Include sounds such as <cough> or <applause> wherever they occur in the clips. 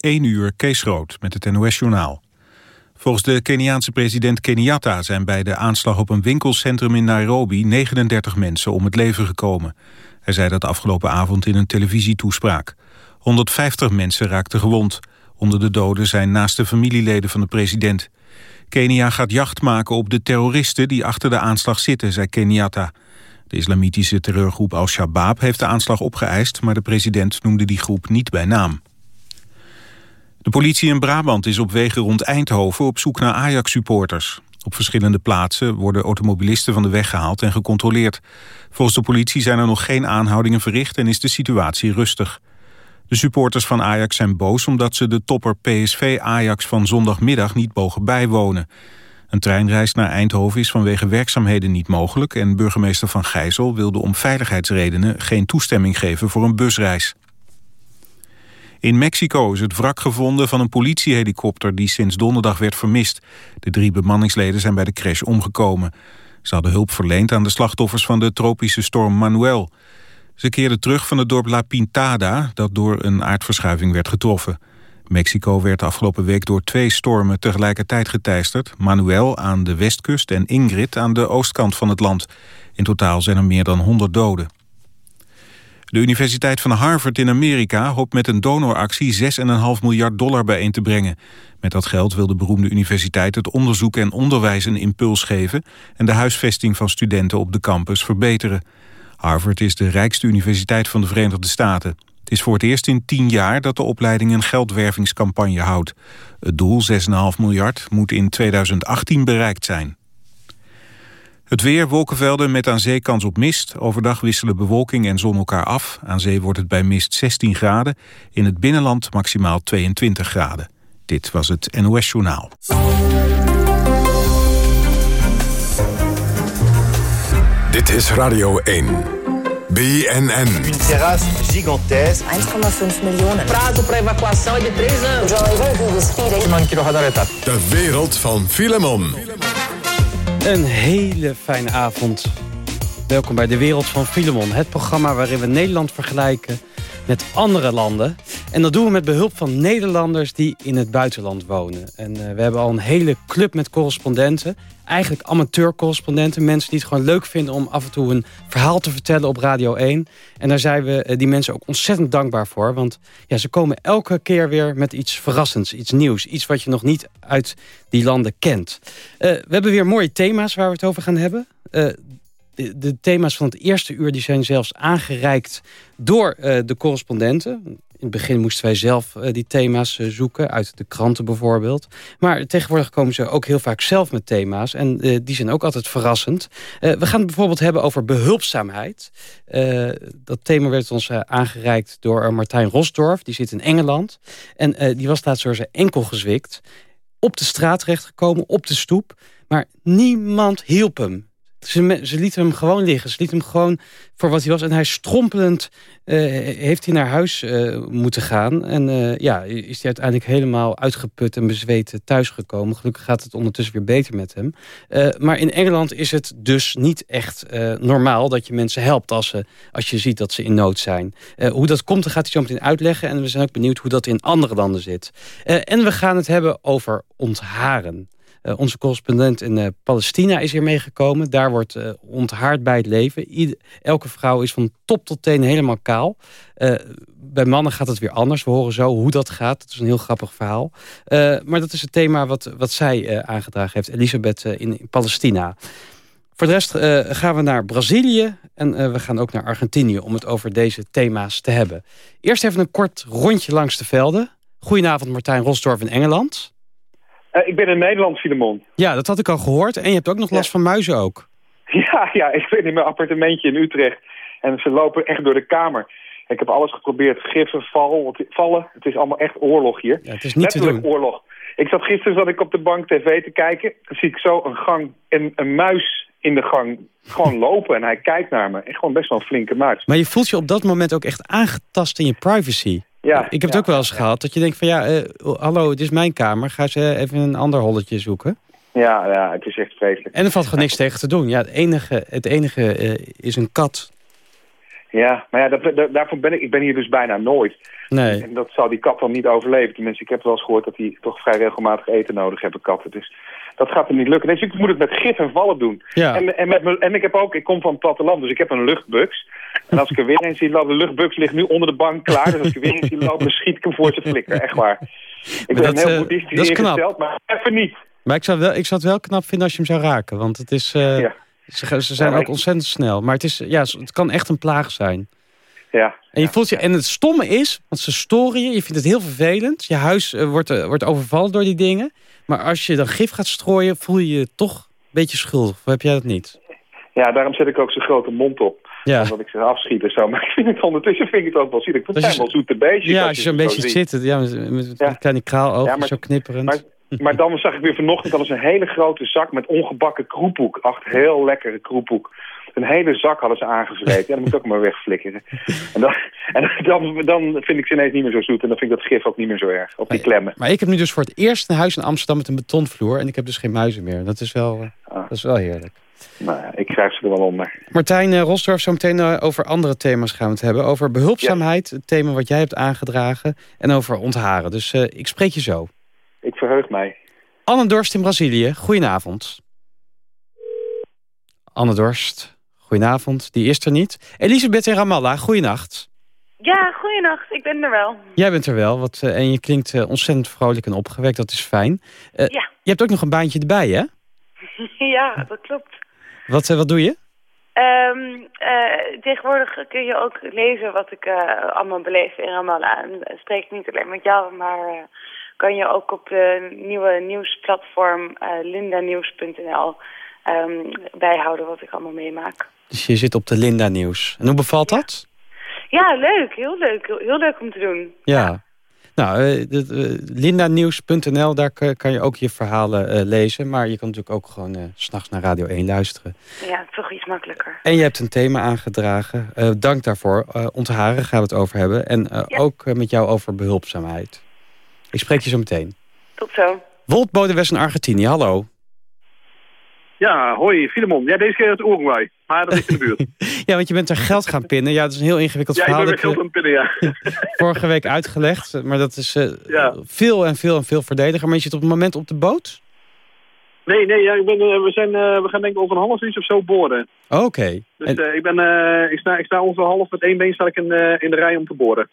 1 uur Kees Rood met het NOS-journaal. Volgens de Keniaanse president Kenyatta zijn bij de aanslag op een winkelcentrum in Nairobi 39 mensen om het leven gekomen. Hij zei dat afgelopen avond in een televisietoespraak. 150 mensen raakten gewond. Onder de doden zijn naast de familieleden van de president. Kenia gaat jacht maken op de terroristen die achter de aanslag zitten, zei Kenyatta. De islamitische terreurgroep Al-Shabaab heeft de aanslag opgeëist... maar de president noemde die groep niet bij naam. De politie in Brabant is op wegen rond Eindhoven op zoek naar Ajax-supporters. Op verschillende plaatsen worden automobilisten van de weg gehaald en gecontroleerd. Volgens de politie zijn er nog geen aanhoudingen verricht en is de situatie rustig. De supporters van Ajax zijn boos omdat ze de topper PSV Ajax van zondagmiddag niet mogen bijwonen. Een treinreis naar Eindhoven is vanwege werkzaamheden niet mogelijk... en burgemeester Van Gijzel wilde om veiligheidsredenen geen toestemming geven voor een busreis. In Mexico is het wrak gevonden van een politiehelikopter die sinds donderdag werd vermist. De drie bemanningsleden zijn bij de crash omgekomen. Ze hadden hulp verleend aan de slachtoffers van de tropische storm Manuel. Ze keerden terug van het dorp La Pintada, dat door een aardverschuiving werd getroffen. Mexico werd afgelopen week door twee stormen tegelijkertijd geteisterd. Manuel aan de westkust en Ingrid aan de oostkant van het land. In totaal zijn er meer dan 100 doden. De Universiteit van Harvard in Amerika hoopt met een donoractie 6,5 miljard dollar bijeen te brengen. Met dat geld wil de beroemde universiteit het onderzoek en onderwijs een impuls geven... en de huisvesting van studenten op de campus verbeteren. Harvard is de rijkste universiteit van de Verenigde Staten. Het is voor het eerst in tien jaar dat de opleiding een geldwervingscampagne houdt. Het doel, 6,5 miljard, moet in 2018 bereikt zijn. Het weer, wolkenvelden met aan zee kans op mist. Overdag wisselen bewolking en zon elkaar af. Aan zee wordt het bij mist 16 graden. In het binnenland maximaal 22 graden. Dit was het NOS Journaal. Dit is Radio 1. BNN. Een terras gigantesque. 1,5 miljoen. Prazo para evacuação é de 3 anos. De wereld van Filemon. Een hele fijne avond. Welkom bij de Wereld van Filemon. Het programma waarin we Nederland vergelijken met andere landen. En dat doen we met behulp van Nederlanders die in het buitenland wonen. En uh, we hebben al een hele club met correspondenten. Eigenlijk amateur-correspondenten. Mensen die het gewoon leuk vinden om af en toe een verhaal te vertellen op Radio 1. En daar zijn we uh, die mensen ook ontzettend dankbaar voor. Want ja, ze komen elke keer weer met iets verrassends, iets nieuws. Iets wat je nog niet uit die landen kent. Uh, we hebben weer mooie thema's waar we het over gaan hebben de thema's van het eerste uur die zijn zelfs aangereikt door uh, de correspondenten. In het begin moesten wij zelf uh, die thema's uh, zoeken, uit de kranten bijvoorbeeld. Maar tegenwoordig komen ze ook heel vaak zelf met thema's. En die zijn ook altijd verrassend. we gaan het bijvoorbeeld hebben over behulpzaamheid. dat thema werd ons aangereikt door Martijn Rosdorf. Die zit in Engeland. En die was laatst door zijn enkel gezwikt. Op de straat terechtgekomen, op de stoep. Maar niemand hielp hem. Ze, ze lieten hem gewoon liggen. Ze lieten hem gewoon voor wat hij was. En hij strompelend uh, heeft hij naar huis uh, moeten gaan. En uh, ja, is hij uiteindelijk helemaal uitgeput en bezweet thuisgekomen. Gelukkig gaat het ondertussen weer beter met hem. maar in Engeland is het dus niet echt normaal dat je mensen helpt als, ze, als je ziet dat ze in nood zijn. hoe dat komt, dat gaat hij zo meteen uitleggen. En we zijn ook benieuwd hoe dat in andere landen zit. en we gaan het hebben over ontharen. Uh, onze correspondent in uh, Palestina is hier meegekomen. Daar wordt uh, onthaard bij het leven. Elke vrouw is van top tot teen helemaal kaal. bij mannen gaat het weer anders. We horen zo hoe dat gaat. Dat is een heel grappig verhaal. maar dat is het thema wat, wat zij aangedragen heeft. Elisabeth in, in, Palestina. Voor de rest gaan we naar Brazilië. En we gaan ook naar Argentinië om het over deze thema's te hebben. Eerst even een kort rondje langs de velden. Goedenavond Martijn Rosdorf in Engeland. Uh, ik ben in Nederland, Filemon. Ja, dat had ik al gehoord. En je hebt ook nog last van muizen ook. Ja, ja, ik ben in mijn appartementje in Utrecht. En ze lopen echt door de kamer. Ik heb alles geprobeerd. Giffen, val, vallen. Het is allemaal echt oorlog hier. Ja, het is niet te doen. oorlog. Ik zat gisteren zat ik op de bank tv te kijken. Dan zie ik zo een gang en een muis in de gang gewoon <laughs> lopen. En hij kijkt naar me. En gewoon best wel een flinke muis. Maar je voelt je op dat moment ook echt aangetast in je privacy. Ja, ik heb het ook wel eens gehad. Dat je denkt van ja, uh, hallo, het is mijn kamer. Ga ze even een ander holletje zoeken. Ja, ja, het is echt vreselijk. En er valt gewoon niks tegen te doen. Ja, het enige, het enige uh, is een kat. Ja, maar ja, dat, dat- daarvoor ben ik, ik ben hier dus bijna nooit. Nee. En dat zou die kat dan niet overleven. Tenminste, ik heb wel eens gehoord dat die toch vrij regelmatig eten nodig hebben, katten. Dus dat gaat hem niet lukken. Dus ik moet het met gif en vallen doen. Ja. En, en, met en ik heb ook, ik kom van het platteland, dus ik heb een luchtbuks. En als ik er weer een zie lopen, de luchtbuks ligt nu onder de bank klaar. Dus als ik er weer een zie lopen, schiet ik hem voor zijn flikker. Echt waar. Ik ben dat, heel eh, boeddhistisch ingesteld, maar even niet. Maar ik zou, wel, ik zou het wel knap vinden als je hem zou raken. Want het is, eh, Ja. ze, ze zijn Ja, ook ik- ontzettend snel. Maar het, is, ja, het kan echt een plaag zijn. Ja. En, je voelt je, en het stomme is, want ze storen je. Je vindt het heel vervelend. Je huis eh, wordt, eh, wordt overvallen door die dingen. Maar als je dan gif gaat strooien, voel je je toch een beetje schuldig. Of heb jij dat niet? ja, daarom zet ik ook zo'n grote mond op. Ja, Omdat ik ze afschiet en zo. <laughs> Maar ik vind het ondertussen vind ik het ook wel zielig. Het zijn wel zoete beestjes. ja als je zo'n ze beetje zitten. Ja, met, met, Ja. die kleine kraalogen, Ja, maar- zo knipperend. Maar, maar dan zag ik weer vanochtend al eens een hele grote zak met ongebakken kroephoek. Echt heel lekkere kroephoek. Een hele zak hadden ze aangevreten. Ja, dan moet ik ook maar wegflikkeren. En, dan, en dan, dan vind ik ze ineens niet meer zo zoet. En dan vind ik dat gif ook niet meer zo erg. Op die klemmen. Maar ik heb nu dus voor het eerst een huis in Amsterdam met een betonvloer. En ik heb dus geen muizen meer. Dat is wel, eh, Ah. dat is wel heerlijk. Nou ja, ik krijg ze er wel onder. Martijn uh, Rosdorf, zo meteen eh, over andere thema's gaan we het hebben. Over behulpzaamheid, het thema wat jij hebt aangedragen. En over ontharen. Dus ik spreek je zo. Ik verheug mij. Anne Dorst in Brazilië, goedenavond. Anne Dorst, goedenavond. Die is er niet. Elisabeth in Ramallah, goedenacht. Ja, goeienacht. Ik ben er wel. Jij bent er wel, wat, eh, en je klinkt eh, ontzettend vrolijk en opgewekt. Dat is fijn. Eh, Ja. Je hebt ook nog een baantje erbij, hè? <laughs> ja, dat klopt. Wat, wat doe je? Ehm, eh, tegenwoordig kun je ook lezen wat ik allemaal beleef in Ramallah. En spreek niet alleen met jou, maar kan je ook op de nieuwe nieuwsplatform lindanews.nl ehm, bijhouden wat ik allemaal meemaak. Dus je zit op de Linda Nieuws. En hoe bevalt dat? Ja, leuk. Heel leuk. Heel, heel leuk om te doen. Ja. Nou, eh, de- eh, lindanieuws.nl, daar kan je ook je verhalen eh, lezen. Maar je kan natuurlijk ook gewoon eh, s s'nachts naar Radio 1 luisteren. Ja, toch iets makkelijker. En je hebt een thema aangedragen. Eh, dank daarvoor. Eh ontharen gaan we het over hebben. En eh, Ja. ook met jou over behulpzaamheid. Ik spreek je zo meteen. Tot zo. Wolt Bodewes in Argentinië, hallo. Ja, hoi, Filemon. Ja, deze keer uit Uruguay. Maar dat is in de buurt. <laughs> Ja, want je bent er geld gaan pinnen. Ja, dat is een heel ingewikkeld ja, ik verhaal. ben weer geld je aan het pinnen, ja. <laughs> vorige week uitgelegd. Maar dat is eh, Ja. veel en veel en veel verdediger. Maar je zit op het moment op de boot? Nee, nee, ja, ik ben, eh, we, zijn, eh, we gaan denk ik over een half uurtje of zo boren. Oké. Dus En, eh, ik, ben, ik, sta, ik sta ongeveer half met één been sta ik in, in de rij om te boren.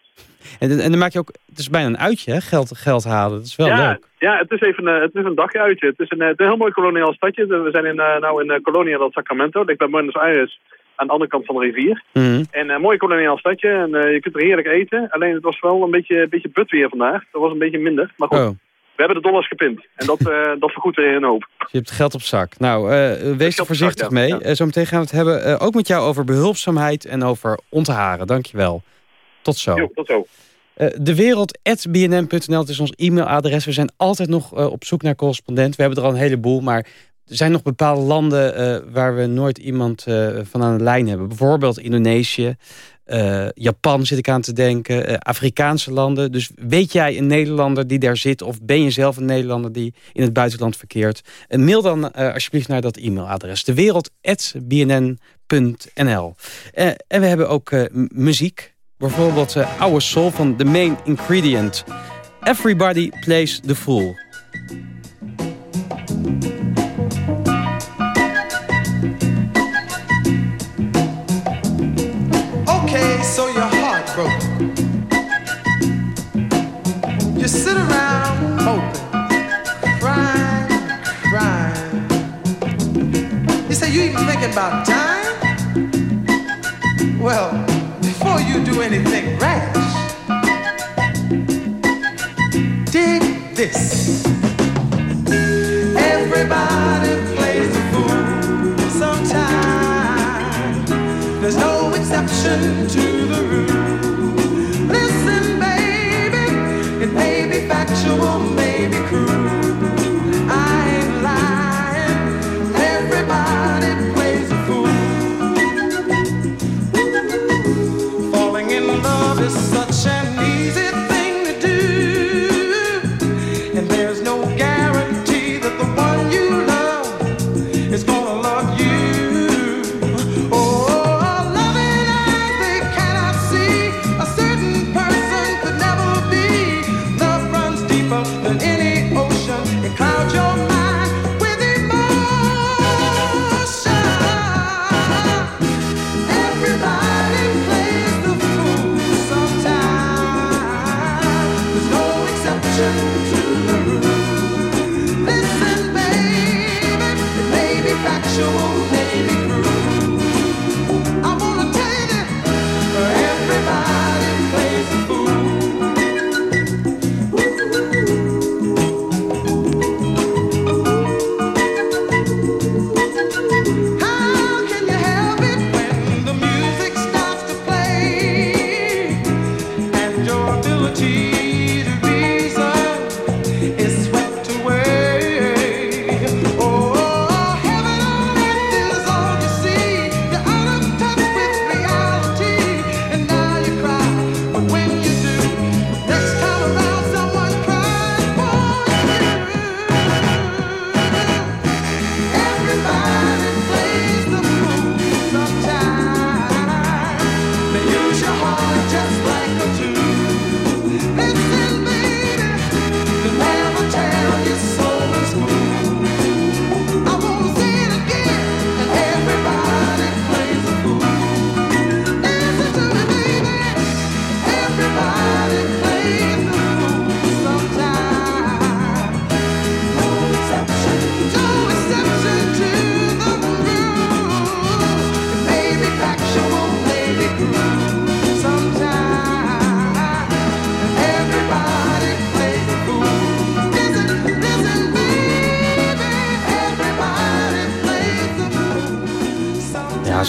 en, en dan maak je ook... Het is bijna een uitje, hè? Geld, geld halen. Dat is wel ja, leuk. ja, het is even het is een dagje uitje. Het is een, het is een heel mooi koloniaal stadje. We zijn in, nou in Colonia del Sacramento. Ik ben Buenos Aires aan de andere kant van de rivier. Mhm. En een mooi koloniaal stadje. En je kunt er heerlijk eten. Alleen het was wel een beetje, een beetje but weer vandaag. Dat was een beetje minder. Maar goed, Oh, we hebben de dollars gepind. En dat, eh dat vergoedt weer een hoop. je hebt geld op zak. Nou, eh, wees er zak, voorzichtig ja. mee. Ja. Eh, zometeen gaan we het hebben ook met jou over behulpzaamheid en over ontharen. Dankjewel. Tot zo. Jo, tot zo. De wereld.bnm.nl is ons e-mailadres. We zijn altijd nog op zoek naar correspondent. We hebben er al een heleboel, maar er zijn nog bepaalde landen waar we nooit iemand van aan de lijn hebben. Bijvoorbeeld Indonesië, eh, Japan zit ik aan te denken, eh, Afrikaanse landen. Dus weet jij een Nederlander die daar zit of ben je zelf een Nederlander die in het buitenland verkeert? Eh, mail dan alsjeblieft naar dat e-mailadres. De wereld.bnn.nl Eh, En we hebben ook muziek. Bijvoorbeeld Our Soul van The Main Ingredient. Everybody plays the fool. So your heart broke. You sit around hoping, crying, crying. You say you even thinking about time? Well, before you do anything rash, There's no exception to the rule. Listen, baby, it may be factual,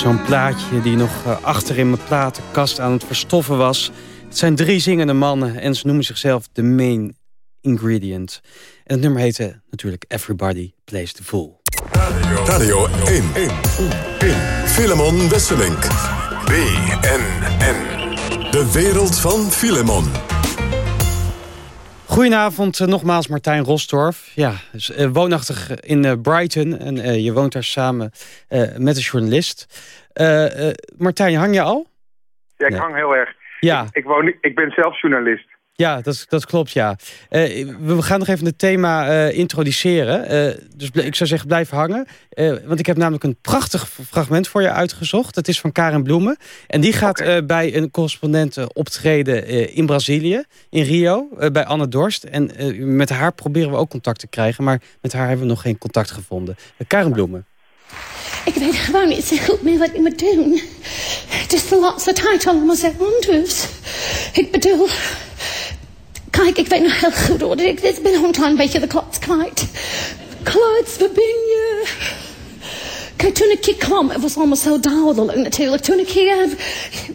zo'n plaatje die nog eh, achter in mijn platenkast aan het verstoffen was. Het zijn drie zingende mannen en ze noemen zichzelf de main ingredient. En het nummer heette natuurlijk Everybody Plays the Fool. Radio 1. 1. 1. Filemon Wesselink. BNN. De wereld van Filemon. Goedenavond, eh, nogmaals Martijn Rosdorf. Ja, eh, woonachtig in Brighton en je woont daar samen met een journalist. Eh, eh, Martijn, hang je al? Ja, ik hang heel erg. Ja, Ik, woon, ik ben zelf journalist. ja dat, dat klopt, ja. Eh, we gaan nog even het thema introduceren. Dus ik zou zeggen, blijf hangen. Want ik heb namelijk een prachtig fragment voor je uitgezocht. Het is van Karen Bloemen. En die gaat bij een correspondent optreden in Brazilië, in Rio, bij Anne Dorst. En met haar proberen we ook contact te krijgen. Maar met haar hebben we nog geen contact gevonden. Karen Bloemen. Ik weet gewoon niet zo goed meer wat ik moet doen. Het is de laatste tijd allemaal zo anders. Ik bedoel... Kijk, ik weet nog heel goed hoor. Ik ben een klein beetje de klots kwijt. Klots, waar ben je? Kijk, toen ik hier kwam, het was allemaal zo duidelijk natuurlijk. Toen ik hier...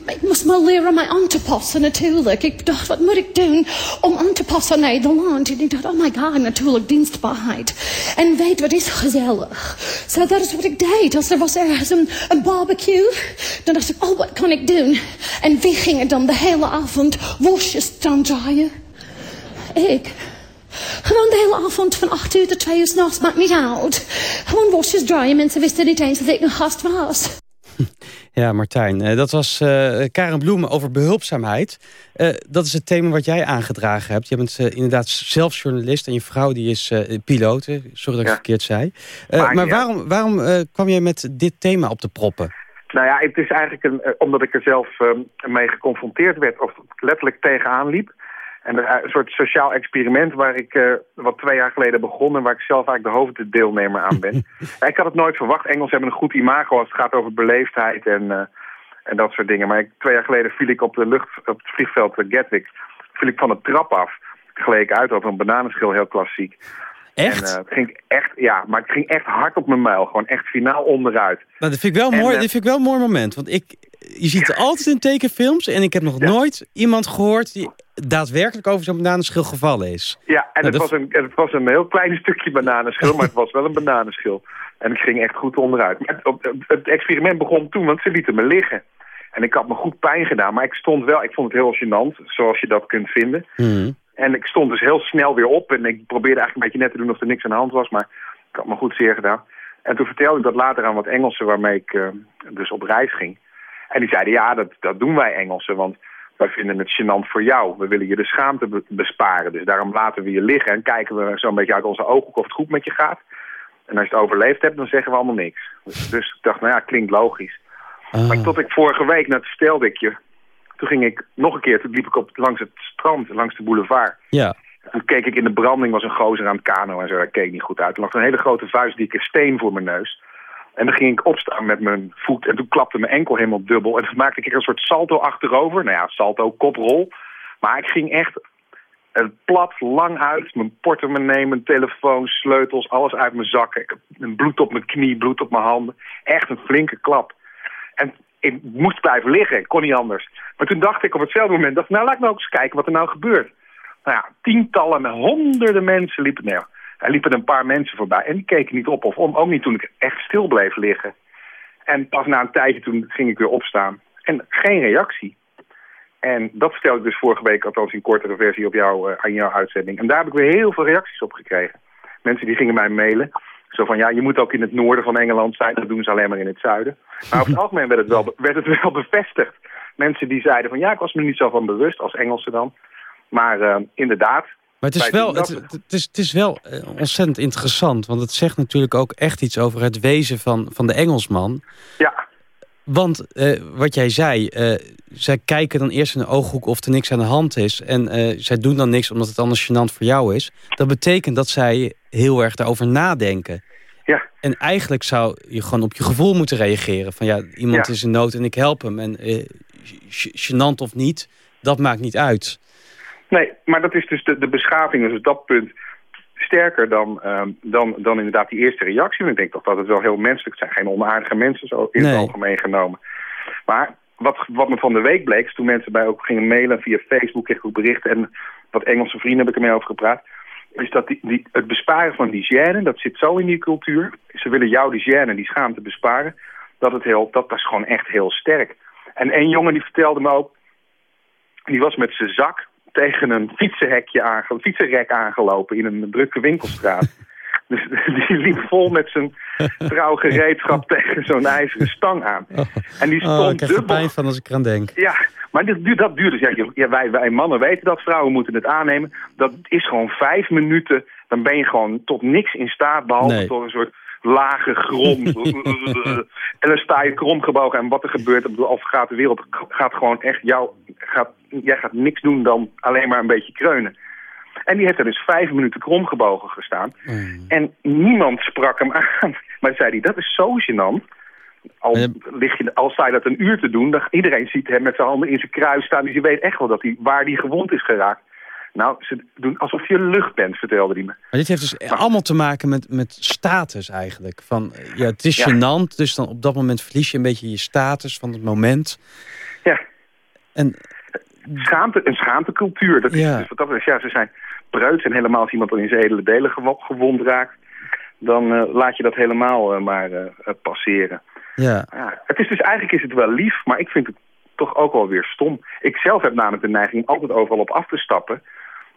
Ik moest maar leren mij aan te passen natuurlijk. Ik dacht, wat moet ik doen om aan te passen naar Nederland? En ik dacht, oh my god, natuurlijk dienstbaarheid. En weet wat is gezellig. Zo, dat is wat ik deed. Als er was ergens een, een barbecue, dan dacht ik, oh, wat kan ik doen? En wie gingen dan de hele avond worstjes staan draaien? Ik. Gewoon de hele avond van 8 uur tot 2 uur s'nachts, maakt niet uit. Gewoon worstjes draaien, mensen wisten niet eens dat ik een gast was. <laughs> Ja, Martijn, eh, dat was eh, Karen Bloemen over behulpzaamheid. Eh, dat is het thema wat jij aangedragen hebt. Je bent inderdaad zelf journalist en je vrouw die is eh piloot. Sorry dat ik Ja. het verkeerd zei. Eh, maar waarom, waarom eh, kwam jij met dit thema op de proppen? Nou ja, het is eigenlijk een, omdat ik er zelf eh, mee geconfronteerd werd, of letterlijk tegenaan liep. En eh, een soort sociaal experiment waar ik eh, wat twee jaar geleden begon en waar ik zelf eigenlijk de hoofddeelnemer aan ben. <laughs> Ik had het nooit verwacht. Engels hebben een goed imago als het gaat over beleefdheid en, eh, en dat soort dingen. Maar ik, twee jaar geleden viel ik op de lucht, op het vliegveld Gatwick, viel ik van de trap af. Gleek uit over een bananenschil, heel klassiek. Echt? En het ging echt, ja, maar het ging echt hard op mijn muil. Gewoon echt finaal onderuit. nou, dat vind ik wel en, mooi. dit vind ik wel een mooi moment. Want ik, je ziet het altijd in tekenfilms. En ik heb nog Ja. nooit iemand gehoord die daadwerkelijk over zo'n bananenschil gevallen is. Ja, en Nou, het, dat- was een, het was een heel klein stukje bananenschil, maar het was wel een bananenschil. En ik ging echt goed onderuit. Maar het, het experiment begon toen, want ze lieten me liggen. En ik had me goed pijn gedaan, maar ik stond wel, ik vond het heel gênant, zoals je dat kunt vinden. Hmm. En ik stond dus heel snel weer op en ik probeerde eigenlijk een beetje net te doen of er niks aan de hand was, maar ik had me goed zeer gedaan. En toen vertelde ik dat later aan wat Engelsen waarmee ik eh, dus op reis ging. En die zeiden, ja, dat, dat doen wij Engelsen, want wij vinden het gênant voor jou. We willen je de schaamte be- besparen, dus daarom laten we je liggen en kijken we zo'n beetje uit onze ooghoek of het goed met je gaat. En als je het overleefd hebt, dan zeggen we allemaal niks. Dus, dus ik dacht, nou ja, klinkt logisch. Ah. Maar tot ik vorige week, net vertelde ik je, toen ging ik nog een keer, toen liep ik op, langs het strand, langs de boulevard. Ja. Toen keek ik in de branding, was een gozer aan het kano en zo. Dat keek niet goed uit. Er lag een hele grote vuistdikke steen voor mijn neus. En dan ging ik opstaan met mijn voet en toen klapte mijn enkel helemaal dubbel. En toen maakte ik een soort salto achterover. Nou ja, salto, koprol. Maar ik ging echt plat, lang uit. Mijn portemonnee, mijn telefoon, sleutels, alles uit mijn zakken. Bloed op mijn knie, bloed op mijn handen. Echt een flinke klap. En ik moest blijven liggen, ik kon niet anders. Maar toen dacht ik op hetzelfde moment, dacht, nou laat ik nou ook eens kijken wat er nou gebeurt. nou ja, tientallen, honderden mensen liepen... Nee, er liepen een paar mensen voorbij en die keken niet op of om. Ook niet toen ik echt stil bleef liggen. En pas na een tijdje toen ging ik weer opstaan. En geen reactie. En dat vertelde ik dus vorige week, althans in kortere versie, op jou, eh, aan jouw uitzending. En daar heb ik weer heel veel reacties op gekregen. Mensen die gingen mij mailen. Zo van, ja, je moet ook in het noorden van Engeland zijn. Dat doen ze alleen maar in het zuiden. Maar over het algemeen werd het wel, werd het <laughs> wel bevestigd. Mensen die zeiden van, ja, ik was me niet zo van bewust, als Engelsen dan. Maar eh, inderdaad. Maar het is wel, het, het is, het is wel eh, ontzettend interessant. Want het zegt natuurlijk ook echt iets over het wezen van, van de Engelsman. Ja, Want eh, wat jij zei, eh, zij kijken dan eerst in de ooghoek of er niks aan de hand is. En zij doen dan niks omdat het anders gênant voor jou is. Dat betekent dat zij heel erg daarover nadenken. ja. En eigenlijk zou je gewoon op je gevoel moeten reageren. Van ja, iemand Ja. is in nood en ik help hem. En gênant of niet, dat maakt niet uit. Nee, maar dat is dus de, de beschaving, dus op dat punt sterker dan, ehm, dan, dan inderdaad die eerste reactie. Want ik denk toch dat het wel heel menselijk zijn. Geen onaardige mensen zo in Nee. het algemeen genomen. Maar wat, wat me van de week bleek, is toen mensen bij ook gingen mailen via Facebook, kreeg ik ook berichten en wat Engelse vrienden heb ik ermee over gepraat, is dat die, die, het besparen van die gêne, dat zit zo in die cultuur. Ze willen jou die gêne, die schaamte besparen, dat het heel, dat, dat is gewoon echt heel sterk. En een jongen die vertelde me ook, die was met zijn zak tegen een fietsenhekje aange, fietsenrek aangelopen in een drukke winkelstraat. <laughs> Dus die liep vol met zijn trouwgereedschap tegen zo'n ijzeren stang aan. En die Oh, ik stond krijg er dubbel... pijn van als ik eraan denk. Ja, maar dit, duurt- dat duurt dus. Ja, wij, wij mannen weten dat, vrouwen moeten het aannemen. Dat is gewoon vijf minuten. Dan ben je gewoon tot niks in staat, behalve Nee. tot een soort lage grond. <laughs> en dan sta je kromgebogen en wat er gebeurt, ik bedoel, of gaat de wereld, gaat gewoon echt jou, gaat, jij gaat niks doen dan alleen maar een beetje kreunen. En die heeft er dus vijf minuten kromgebogen gestaan. Mm. En niemand sprak hem aan. <laughs> Maar zei hij, dat is zo gênant. Al, lig je, al sta je dat een uur te doen, dan iedereen ziet hem met zijn handen in zijn kruis staan. Dus je weet echt wel dat hij, waar hij gewond is geraakt. Nou, ze doen alsof je lucht bent, vertelde hij me. Maar dit heeft dus allemaal te maken met, met status eigenlijk. Van, ja, het is Ja. gênant, dus dan op dat moment verlies je een beetje je status van het moment. Ja, En schaamte, een schaamtecultuur. Dat is, Ja. dus wat dat betreft, ja, ze zijn preuts. En helemaal als iemand dan in zijn edele delen gewo- gewond raakt, dan eh, laat je dat helemaal eh, maar eh, passeren. ja, Ja, het is dus eigenlijk is het wel lief, maar ik vind het toch ook wel weer stom. Ik zelf heb namelijk de neiging altijd overal op af te stappen.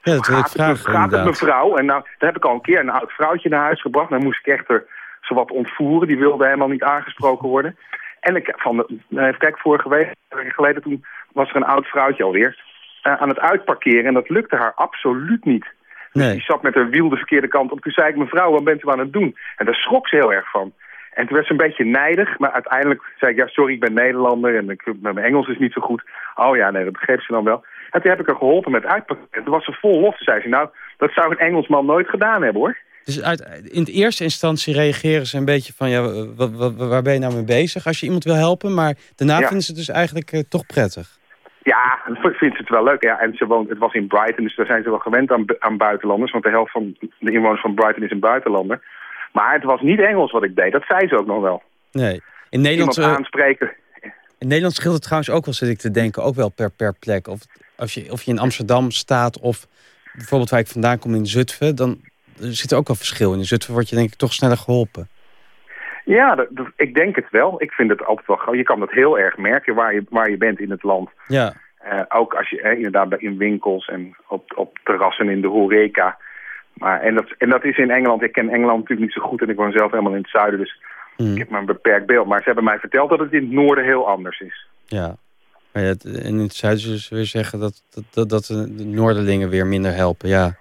Ja dat wil ik gaat, het, gaat mevrouw? En nou, daar heb ik al een keer een oud vrouwtje naar huis gebracht. Dan moest ik echt er zowat ontvoeren. Die wilde helemaal niet aangesproken worden. En ik van de, nou, even kijken, vorige week geleden toen was er een oud vrouwtje alweer eh, aan het uitparkeren. En dat lukte haar absoluut niet. Die Nee, zat met haar wiel de verkeerde kant op. Toen zei ik, mevrouw, wat bent u aan het doen? En daar schrok ze heel erg van. En toen werd ze een beetje nijdig. Maar uiteindelijk zei ik, ja, sorry, ik ben Nederlander. En ik, mijn Engels is niet zo goed. Oh ja, nee, dat begreep ze dan wel. En toen heb ik haar geholpen met uitparkeren. Toen was ze vol lof. Toen zei ze, nou, dat zou een Engelsman nooit gedaan hebben, hoor. dus uit, in de eerste instantie reageren ze een beetje van... Ja, wa- wa- waar ben je nou mee bezig als je iemand wil helpen? Maar daarna Ja. vinden ze het dus eigenlijk eh, toch prettig. Ja, ik vind ze het wel leuk. Ja, en ze woont, het was in Brighton, dus daar zijn ze wel gewend aan, aan buitenlanders. Want de helft van de inwoners van Brighton is een buitenlander. Maar het was niet Engels wat ik deed. Dat zei ze ook nog wel. Nee. In Nederland, Iemand eh, aanspreken. in Nederland scheelt het trouwens ook wel, zit ik te denken, ook wel per, per plek. Of, als je, of je in Amsterdam staat of bijvoorbeeld waar ik vandaan kom in Zutphen... dan er zit er ook wel verschil in. In Zutphen word je denk ik toch sneller geholpen. Ja, dat, dat- ik denk het wel. Ik vind het altijd wel. Je kan dat heel erg merken waar je, waar je bent in het land. Ja, Eh, ook als je eh, inderdaad bij- in winkels en op, op terrassen in de horeca. Maar, en, dat, en dat is in Engeland. Ik ken Engeland natuurlijk niet zo goed en ik woon zelf helemaal in het zuiden. Dus Mm. ik heb maar een beperkt beeld. Maar ze hebben mij verteld dat het in het noorden heel anders is. ja. Maar ja, het- en in het zuiden zullen ze weer zeggen dat, dat, dat, de de Noorderlingen weer minder helpen. Ja,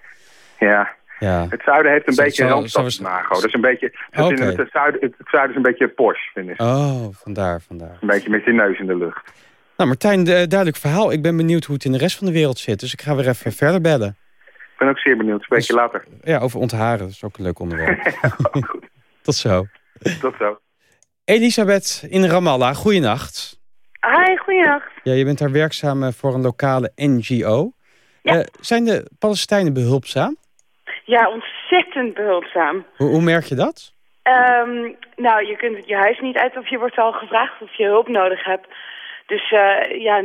Ja, ja. het zuiden heeft een Zo- beetje. Dat is een beetje, Oké. vinden het, zuiden, het, het zuiden is een beetje Porsche, vinden ze. Oh, vandaar, vandaar. Een beetje met je neus in de lucht. Nou, Martijn, duidelijk verhaal. Ik ben benieuwd hoe het in de rest van de wereld zit. Dus ik ga weer even verder bellen. Ik ben ook zeer benieuwd. Spreek je Dus- later. Ja, over ontharen. Dat is ook een leuk onderwerp. <laughs> Goed, Tot zo. tot zo. Elisabeth in Ramallah, goeienacht. Hi, goeienacht. Ja, je bent daar werkzaam eh, voor een lokale NGO. Ja. Eh, zijn de Palestijnen behulpzaam? Ja, ontzettend behulpzaam. Hoe, hoe merk je dat? Ehm, nou, je kunt je huis niet uit of je wordt al gevraagd of je hulp nodig hebt. Dus eh, ja,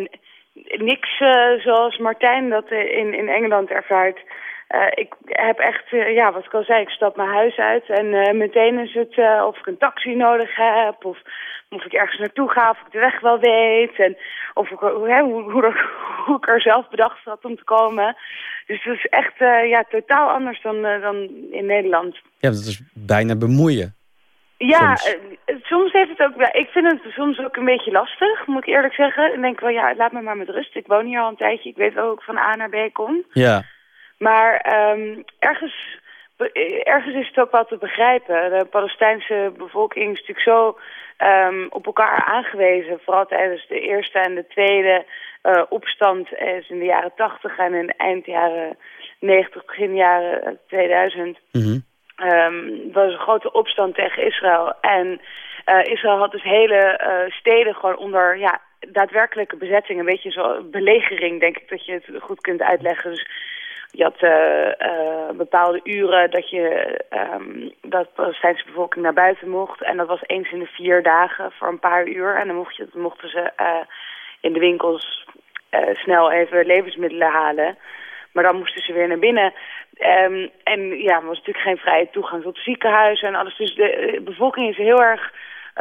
niks zoals Martijn dat in, in Engeland ervaart. Eh, ik heb echt, eh, ja, wat ik al zei, ik stap mijn huis uit en eh, meteen is het of ik een taxi nodig heb of of ik ergens naartoe ga, of ik de weg wel weet en of ik, hoe, hoe, hoe, <laughs> hoe ik er zelf bedacht had om te komen. Dus het is echt ja, totaal anders dan, dan in Nederland. Ja, dat is bijna bemoeien. Ja, Soms. soms heeft het ook. ja, ik vind het soms ook een beetje lastig, moet ik eerlijk zeggen. Ik denk wel, ja, laat me maar met rust. Ik woon hier al een tijdje. Ik weet wel hoe ik van A naar B kom. Ja. Maar ehm, ergens, eh, ergens is het ook wel te begrijpen. De Palestijnse bevolking is natuurlijk zo ehm, op elkaar aangewezen. Vooral tijdens de eerste en de tweede eh, opstand eh, is in de jaren tachtig en in eind jaren 90, begin jaren eh, 2000 Mhm. Ehm, er was een grote opstand tegen Israël. En eh, Israël had dus hele eh, steden gewoon onder ja, daadwerkelijke bezetting. Een beetje zo belegering, denk ik dat je het goed kunt uitleggen. Dus je had eh, eh, bepaalde uren dat je ehm, dat de Palestijnse bevolking naar buiten mocht. En dat was eens in de vier dagen voor een paar uur. En dan, mocht je, mochten ze eh, in de winkels snel even levensmiddelen halen. Maar dan moesten ze weer naar binnen. Ehm, en ja, er was natuurlijk geen vrije toegang tot ziekenhuizen en alles. Dus de bevolking is heel erg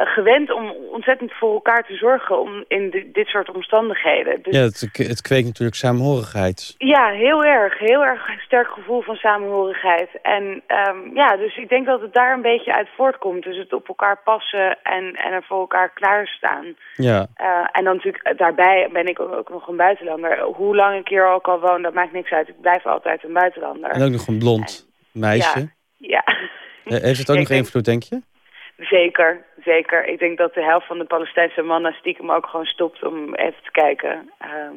gewend om ontzettend voor elkaar te zorgen om in di- dit soort omstandigheden. Dus Ja, het, het kweekt natuurlijk samenhorigheid. ja, heel erg. Heel erg sterk gevoel van samenhorigheid. En ehm, ja, dus ik denk dat het daar een beetje uit voortkomt. Dus het op elkaar passen en, en er voor elkaar klaarstaan. Ja. Eh, en dan natuurlijk eh, daarbij ben ik ook, nog een buitenlander. Hoe lang ik hier ook al woon, dat maakt niks uit. Ik blijf altijd een buitenlander. En ook nog een blond meisje. Ja, Eh, Heeft het ook <laughs> Ja, nog invloed, denk je? zeker, zeker. Ik denk dat de helft van de Palestijnse mannen stiekem ook gewoon stopt om even te kijken. Ehm,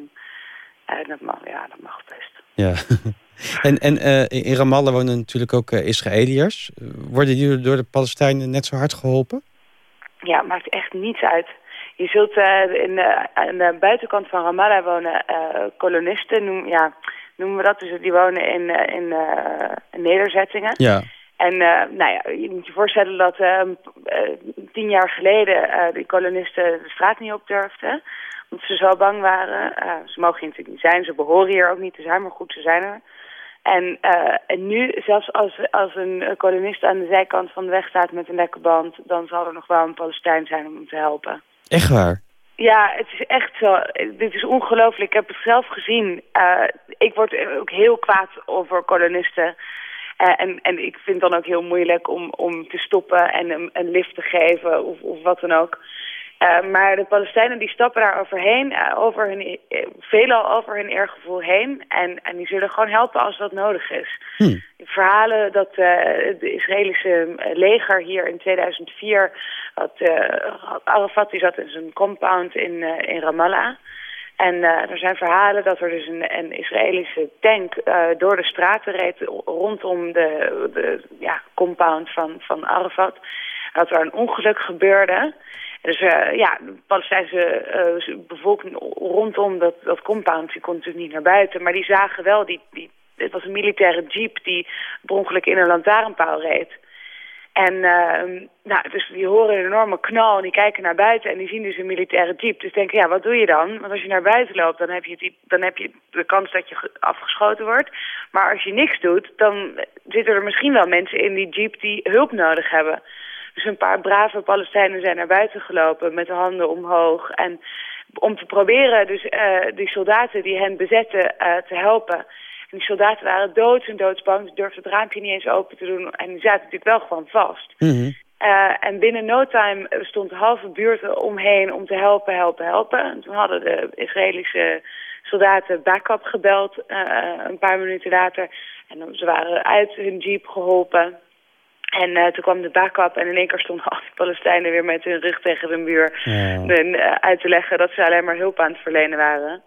en dat mag, ja, dat mag best. Ja. <laughs> en en eh, in Ramallah wonen natuurlijk ook eh, Israëliërs. Worden die door de Palestijnen net zo hard geholpen? Ja, het maakt echt niets uit. Je zult eh, in, de, aan de buitenkant van Ramallah wonen eh, kolonisten, noem, ja, noemen we dat. Dus die wonen in, eh, in eh, nederzettingen. Ja. En eh, nou ja, je moet je voorstellen dat eh, eh, tien jaar geleden die kolonisten de straat niet op durfden. Omdat ze zo bang waren. Ze mogen hier natuurlijk niet zijn, ze behoren hier ook niet te zijn, maar goed, ze zijn er. En, en nu, zelfs als, als een kolonist aan de zijkant van de weg staat met een lekke band... dan zal er nog wel een Palestijn zijn om hem te helpen. Echt waar? Ja, het is echt zo. Dit is ongelooflijk. Ik heb het zelf gezien. Eh, ik word ook heel kwaad over kolonisten. Eh, en, en ik vind het dan ook heel moeilijk om, om te stoppen en een, een lift te geven of, of wat dan ook. Eh, maar de Palestijnen die stappen daar overheen, eh, over hun, veelal over hun eergevoel heen. En, en die zullen gewoon helpen als dat nodig is. Hm. Verhalen dat de Israëlische leger hier in 2004... Had, Arafat die zat in zijn compound in, in Ramallah. En eh, er zijn verhalen dat er dus een, een Israëlische tank eh, door de straten reed... rondom de, de ja, compound van, van Arafat. Dat er een ongeluk gebeurde... Dus eh, ja, de Palestijnse bevolking rondom dat, dat compound, die kon natuurlijk niet naar buiten. Maar die zagen wel, die, die, het was een militaire jeep die per ongeluk in een lantaarnpaal reed. En eh, nou, dus die horen een enorme knal en die kijken naar buiten en die zien dus een militaire jeep. Dus denken, ja, wat doe je dan? Want als je naar buiten loopt, dan heb je, die, dan heb je de kans dat je ge- afgeschoten wordt. Maar als je niks doet, dan zitten er misschien wel mensen in die jeep die hulp nodig hebben. Dus een paar brave Palestijnen zijn naar buiten gelopen met de handen omhoog. En om te proberen dus eh, die soldaten die hen bezetten eh, te helpen. En die soldaten waren doods en doodsbang. Ze durfden het raampje niet eens open te doen. En die zaten natuurlijk wel gewoon vast. Mhm. Eh, en binnen no time stond de halve buurt omheen om te helpen, helpen, helpen. En toen hadden de Israëlische soldaten backup gebeld eh, een paar minuten later. En dan- ze waren uit hun jeep geholpen. En eh, toen kwam de backup en in één keer stonden al die Palestijnen weer met hun rug tegen de muur. Ja. En, eh, uit te leggen dat ze alleen maar hulp aan het verlenen waren.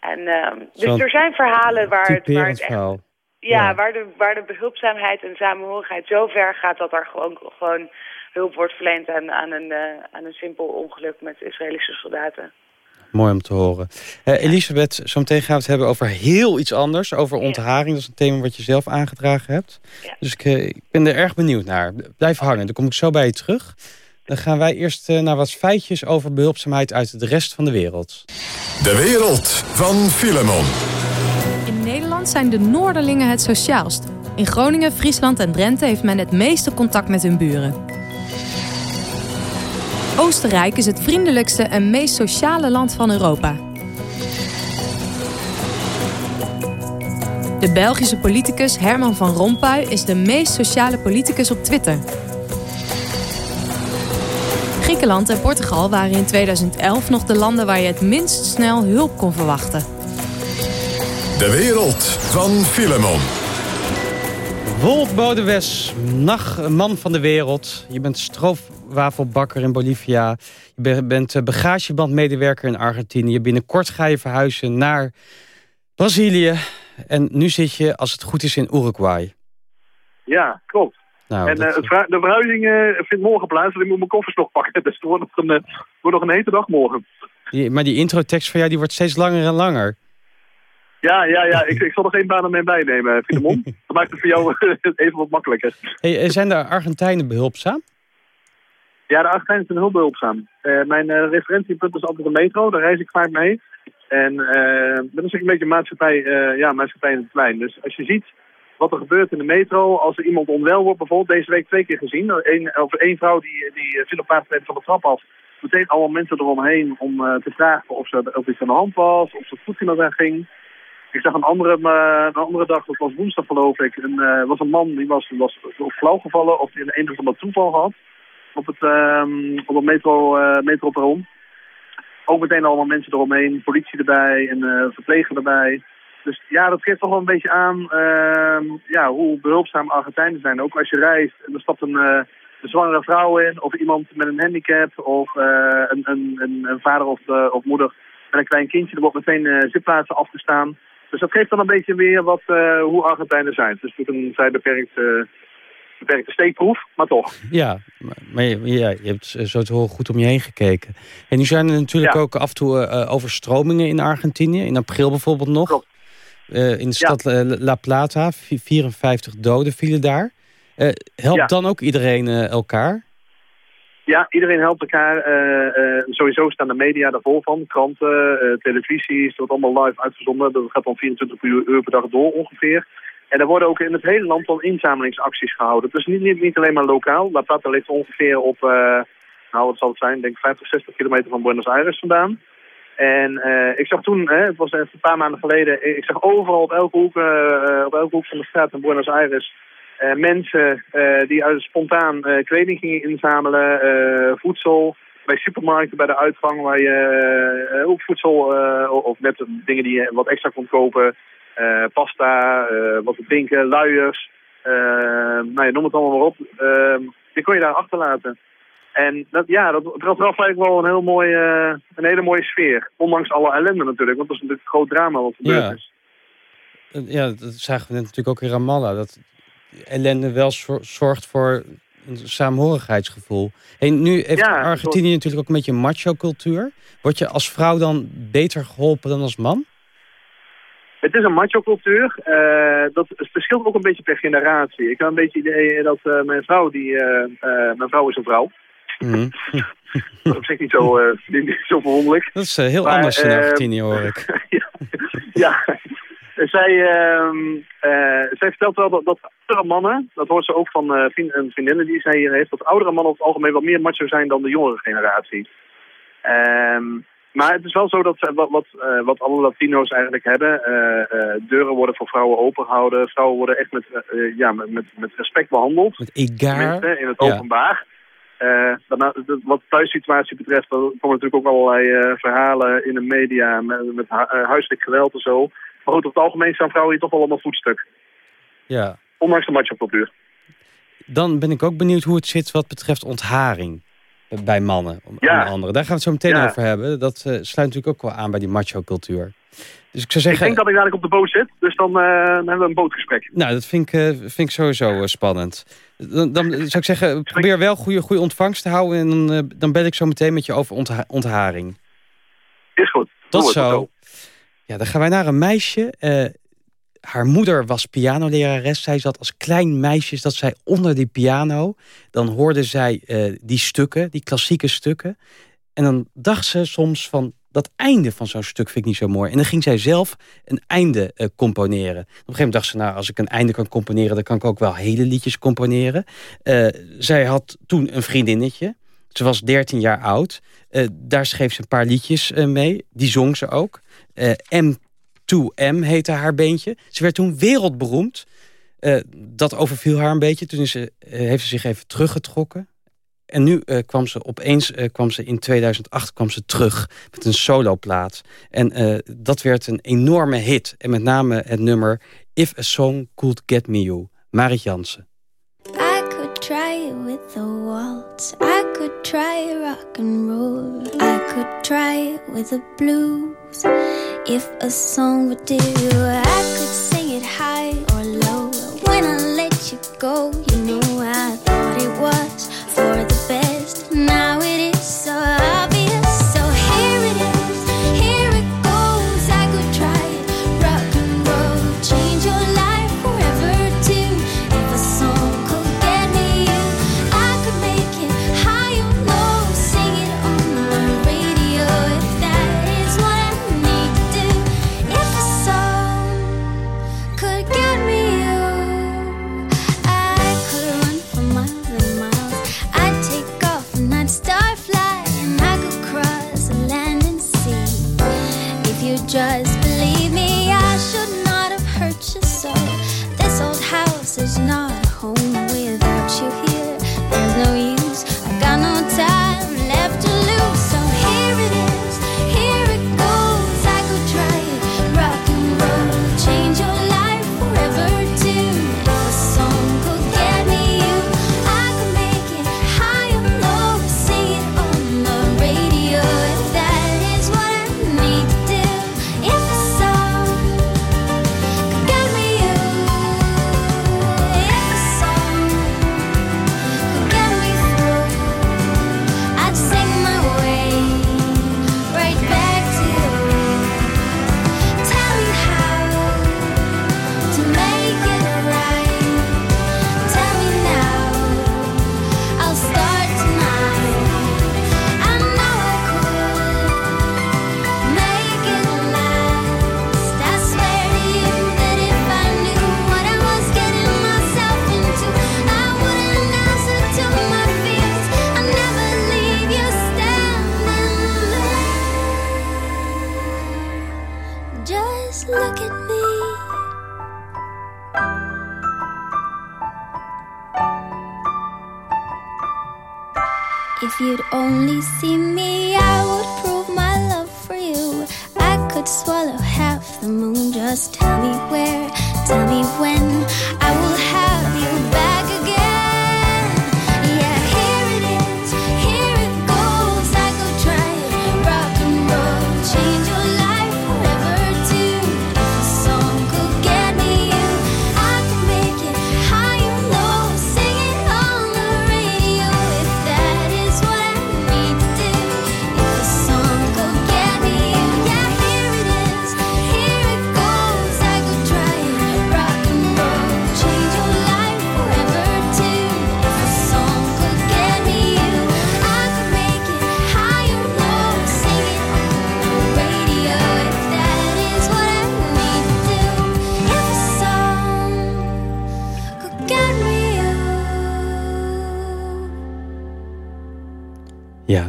En, ehm, dus er zijn verhalen waar het, waar het echt ja, Ja. Waar, de, waar de behulpzaamheid en samenhorigheid zo ver gaat dat er gewoon, gewoon hulp wordt verleend aan, aan, een, eh, aan een simpel ongeluk met Israëlische soldaten. Mooi om te horen. Eh, Elisabeth, zometeen gaan we het hebben over heel iets anders. Over ontharing. Dat is een thema wat je zelf aangedragen hebt. Ja. Dus ik, eh, ik ben er erg benieuwd naar. Blijf hangen, dan kom ik zo bij je terug. Dan gaan wij eerst eh, naar wat feitjes over behulpzaamheid uit de rest van de wereld. De wereld van Filemon. In Nederland zijn de Noorderlingen het sociaalst. In Groningen, Friesland en Drenthe heeft men het meeste contact met hun buren. Oostenrijk is het vriendelijkste en meest sociale land van Europa. De Belgische politicus Herman van Rompuy is de meest sociale politicus op Twitter. Griekenland en Portugal waren in 2011 nog de landen waar je het minst snel hulp kon verwachten. De wereld van Filemon. Wolf Bodewes, nacht man van de wereld. Je bent stroopwafelbakker in Bolivia. Je be- bent eh, bagagebandmedewerker in Argentinië. Binnenkort ga je verhuizen naar Brazilië. En nu zit je, als het goed is, in Uruguay. Ja, klopt. Nou, en dat- eh, de verhuizing eh, vindt morgen plaats, want ik moet mijn koffers nog pakken. <laughs> Dus het wordt nog een, eh, wordt nog een hete dag morgen. die, maar die introtekst van jou die wordt steeds langer en langer. Ja, ja, ja. Ik, ik zal er geen banen mee bijnemen, Filemon. <laughs> Dat maakt het voor jou even wat makkelijker. Hey, eh, zijn de Argentijnen behulpzaam? Ja, de Argentijnen zijn heel behulpzaam. Eh, mijn eh, referentiepunt is altijd de metro, daar reis ik vaak mee. En eh dat is ook een beetje maatschappij, eh, ja, maatschappij in het klein. Dus als je ziet wat er gebeurt in de metro, als er iemand onwel wordt, bijvoorbeeld deze week twee keer gezien. Eén, of één vrouw die, die viel meter van de trap af. Meteen allemaal mensen eromheen om eh, te vragen of, ze, of iets aan de hand was, of ze goed naar daar ging. Ik zag een andere, eh, een andere dag, dat was woensdag geloof ik, een, eh, was een man die was, was op flauw gevallen of die een een of toeval had op het, ehm op het metro, eh metroperron. Ook meteen allemaal mensen eromheen, politie erbij en verpleger erbij. Dus ja, dat geeft toch wel een beetje aan ehm, ja, hoe behulpzaam Argentijnen zijn. Ook als je reist en er stapt een, een zwangere vrouw in, of iemand met een handicap, of een, een, een, vader of, of moeder met een klein kindje. Er wordt meteen zitplaatsen afgestaan. Dus dat geeft dan een beetje weer wat, eh, hoe Argentijnen zijn. Het is natuurlijk een vrij beperkt, eh, beperkte steekproef, maar toch. Ja, maar, je, ja, je hebt zo te horen goed om je heen gekeken. En nu zijn er natuurlijk Ja. ook af en toe eh, overstromingen in Argentinië. In april bijvoorbeeld nog. In de stad La Plata, vi- 54 doden vielen daar. Helpt dan ook iedereen elkaar? Ja, iedereen helpt elkaar. Eh, eh, sowieso staan de media er vol van. Kranten, eh, televisies, dat wordt allemaal live uitgezonden. Dat gaat dan 24 uur, per dag door ongeveer. En er worden ook in het hele land dan inzamelingsacties gehouden. Dus niet, niet, niet alleen maar lokaal. La Plata ligt ongeveer op, nou wat zal het zijn, denk 50, 60 kilometer van Buenos Aires vandaan. En ik zag toen, hè, het was een paar maanden geleden, ik zag overal op elke hoek, op elke hoek van de straat in Buenos Aires eh, mensen eh, die uit spontaan eh, kleding gingen inzamelen, voedsel. Bij supermarkten, bij de uitgang, waar je ook voedsel of net dingen die je wat extra kon kopen. Pasta, wat te drinken, luiers. Nou, je noem het allemaal maar op. die kon je daar achterlaten. En dat, ja, dat, dat gaf eigenlijk wel een, heel mooi, een hele mooie sfeer. Ondanks alle ellende natuurlijk, want dat is natuurlijk een groot drama wat gebeurd ja. is. Ja, dat zagen we natuurlijk ook in Ramallah. Dat ellende wel zorgt voor een saamhorigheidsgevoel. En nu heeft Ja, Argentinië natuurlijk ook een beetje een macho-cultuur. Word je als vrouw dan beter geholpen dan als man? Het is een macho-cultuur. Uh, dat verschilt ook een beetje per generatie. Ik heb een beetje het idee dat uh, mijn vrouw, die, uh, mijn vrouw is een vrouw. Mm. <laughs> dat is op zich niet zo, niet zo verwonderlijk. Dat is heel maar, anders in Argentinië, hoor ik. <laughs> ja, ja. Zij, zij vertelt wel dat, dat oudere mannen, dat hoort ze ook van vriend, een vriendinnen die zij hier heeft, dat oudere mannen over het algemeen wat meer macho zijn dan de jongere generatie. Um, maar het is wel zo dat wat, wat, wat alle Latino's eigenlijk hebben, uh, uh, deuren worden voor vrouwen opengehouden. Vrouwen worden echt met, ja, met, met, respect behandeld. Met egaar. In het openbaar. Daarna, wat de thuissituatie betreft, er komen natuurlijk ook allerlei verhalen in de media met, met huiselijk geweld en zo. Maar goed, op het algemeen zijn vrouwen hier toch wel allemaal voetstuk. Ja. Ondanks de macho-cultuur. Dan ben ik ook benieuwd hoe het zit wat betreft ontharing bij mannen. Ja. Andere. Daar gaan we het zo meteen ja. over hebben. Dat uh, sluit natuurlijk ook wel aan bij die macho-cultuur. Dus ik zou zeggen... Ik denk dat ik dadelijk op de boot zit, dus dan, uh, dan hebben we een bootgesprek. Nou, dat vind ik, uh, vind ik sowieso spannend. Dan, dan zou ik zeggen, <laughs> probeer wel goede, goede ontvangst te houden... en dan, dan bel ik zo meteen met je over ontha ontharing. Is goed. Tot zo. Ja, dan gaan wij naar een meisje... haar moeder was pianolerares. Zij zat als klein meisje, dat zij onder die piano. Dan hoorde zij eh, die stukken, die klassieke stukken. En dan dacht ze soms van, dat einde van zo'n stuk vind ik niet zo mooi. En dan ging zij zelf een einde eh, componeren. Op een gegeven moment dacht ze, nou, als ik een einde kan componeren... dan kan ik ook wel hele liedjes componeren. Eh, zij had toen een vriendinnetje. Ze was 13 jaar oud. Eh, daar schreef ze een paar liedjes eh, mee. Die zong ze ook. Eh, M2M heette haar beentje. Ze werd toen wereldberoemd. Eh, dat overviel haar een beetje. Toen ze, eh, heeft ze zich even teruggetrokken. En nu eh, kwam ze opeens, eh, kwam ze in 2008 kwam ze terug met een soloplaat. En eh, dat werd een enorme hit. En met name het nummer If a Song Could Get Me You. Marit Jansen. I could try it with a waltz. I try rock and roll. I could try it with the blues. If a song would do, I could sing it high or low. When I let you go, you know I thought it was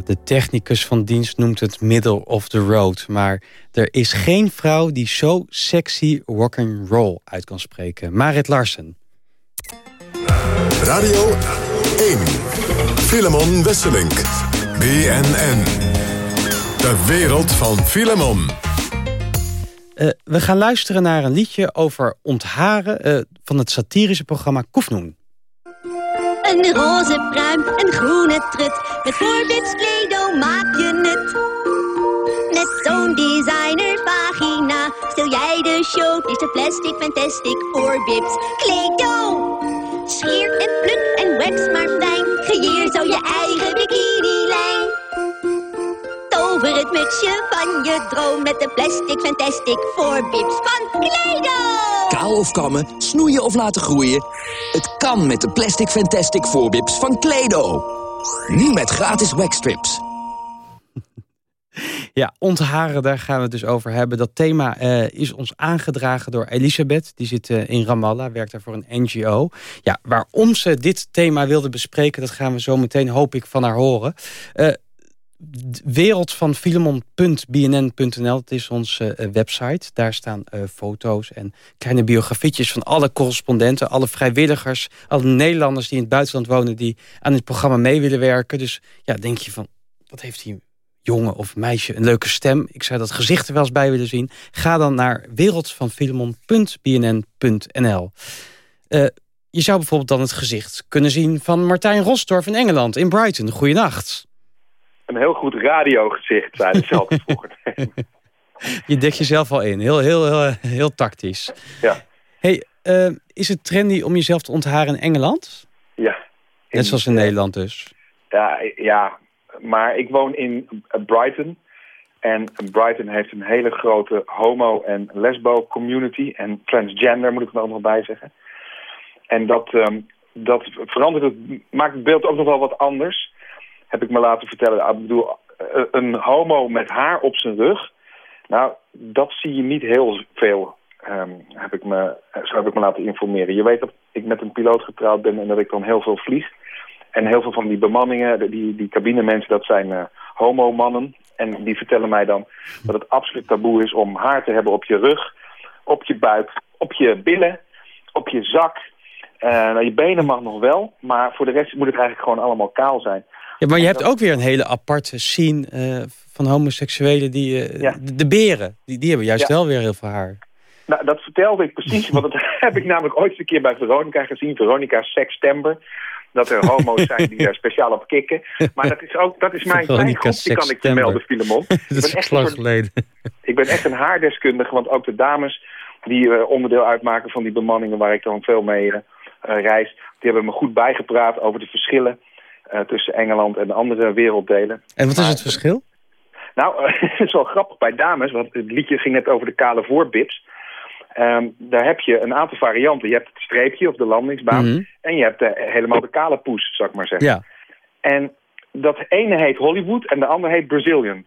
de technicus van dienst noemt het middle of the road. Maar er is geen vrouw die zo sexy rock and roll uit kan spreken. Marit Larsen. Radio 1. Filemon Wesselink. BNN. De wereld van Filemon. Eh, we gaan luisteren naar een liedje over ontharen eh, van het satirische programma Koefnoen. Een roze pruim, een groene trut. Met voorbits Play-Doh maak je het. Met zo'n designervagina stel jij de show. Is de plastic fantastic voorbips Play-Doh. Scheer en pluk en wax maar fijn. Creëer zo je eigen bikini-lijn. Over het mutsje van je droom met de plastic fantastic voorbips van Play-Doh. Kaal of kammen, snoeien of laten groeien. Het kan met de Plastic Fantastic voorbips van Kledo. Nu met gratis waxstrips. <laughs> Ja, ontharen, daar gaan we het dus over hebben. Dat thema eh, is ons aangedragen door Elisabeth. Die zit eh, in Ramallah, werkt daar voor een NGO. Ja, waarom ze dit thema wilde bespreken... dat gaan we zo meteen, hoop ik, van haar horen. Wereldvanfilemon.bnn.nl, dat is onze eh, website. Daar staan eh, foto's en kleine biografietjes van alle correspondenten... alle vrijwilligers, alle Nederlanders die in het buitenland wonen... die aan dit programma mee willen werken. Dus ja, denk je van, wat heeft die jongen of meisje een leuke stem? Ik zou dat gezicht er wel eens bij willen zien. Ga dan naar wereldvanfilemon.bnn.nl. Eh je zou bijvoorbeeld dan het gezicht kunnen zien van Martijn Rosdorf in Engeland, in Brighton. Goeienacht. Een heel goed radiogezicht, zei ze altijd <laughs> vroeger. Je dekt jezelf al in. Heel, heel, heel, heel tactisch. Ja. Hey, eh, is het trendy om jezelf te ontharen in Engeland? Ja. Net zoals in Nederland dus. Ja, ja, maar ik woon in Brighton. En Brighton heeft een hele grote homo- en lesbo-community. En transgender moet ik er ook nog bij zeggen. En dat, ehm, dat verandert het, maakt het beeld ook nog wel wat anders. Heb ik me laten vertellen. Ik bedoel, eh, een homo met haar op zijn rug. Nou, dat zie je niet heel veel. ehm, heb ik me, zo heb ik me laten informeren. Je weet dat ik met een piloot getrouwd ben en dat ik dan heel veel vlieg. En heel veel van die bemanningen, die, die cabinemensen, dat zijn eh homo-mannen. En die vertellen mij dan dat het absoluut taboe is om haar te hebben op je rug, op je buik, op je billen, op je zak. Eh, nou, je benen mag nog wel, maar voor de rest moet het eigenlijk gewoon allemaal kaal zijn. Ja, maar je hebt ook weer een hele aparte scene eh, van homoseksuelen. Die, eh, de, de beren, die, die hebben juist Ja. wel weer heel veel haar. Nou, dat vertelde ik precies, want dat <laughs> heb ik namelijk ooit een keer bij Veronica gezien. Veronica Sextember. Dat er homo's <laughs> zijn die daar speciaal op kikken. Maar dat is ook dat is mijn klein die kan ik Sextember. vermelden, Filemon. <laughs> dat Ik ben is echt lang geleden. Ik ben echt een haardeskundige, want ook de dames die eh, onderdeel uitmaken van die bemanningen waar ik dan veel mee reis, die hebben me goed bijgepraat over de verschillen tussen Engeland en andere werelddelen. En wat is het verschil? Nou, <laughs> het is wel grappig bij dames, want het liedje ging net over de kale voorbips. Ehm, daar heb je een aantal varianten. Je hebt het streepje of de landingsbaan Mhm. en je hebt de, helemaal de kale poes, zou ik maar zeggen. Ja. En dat ene heet Hollywood en de ander heet Brazilian.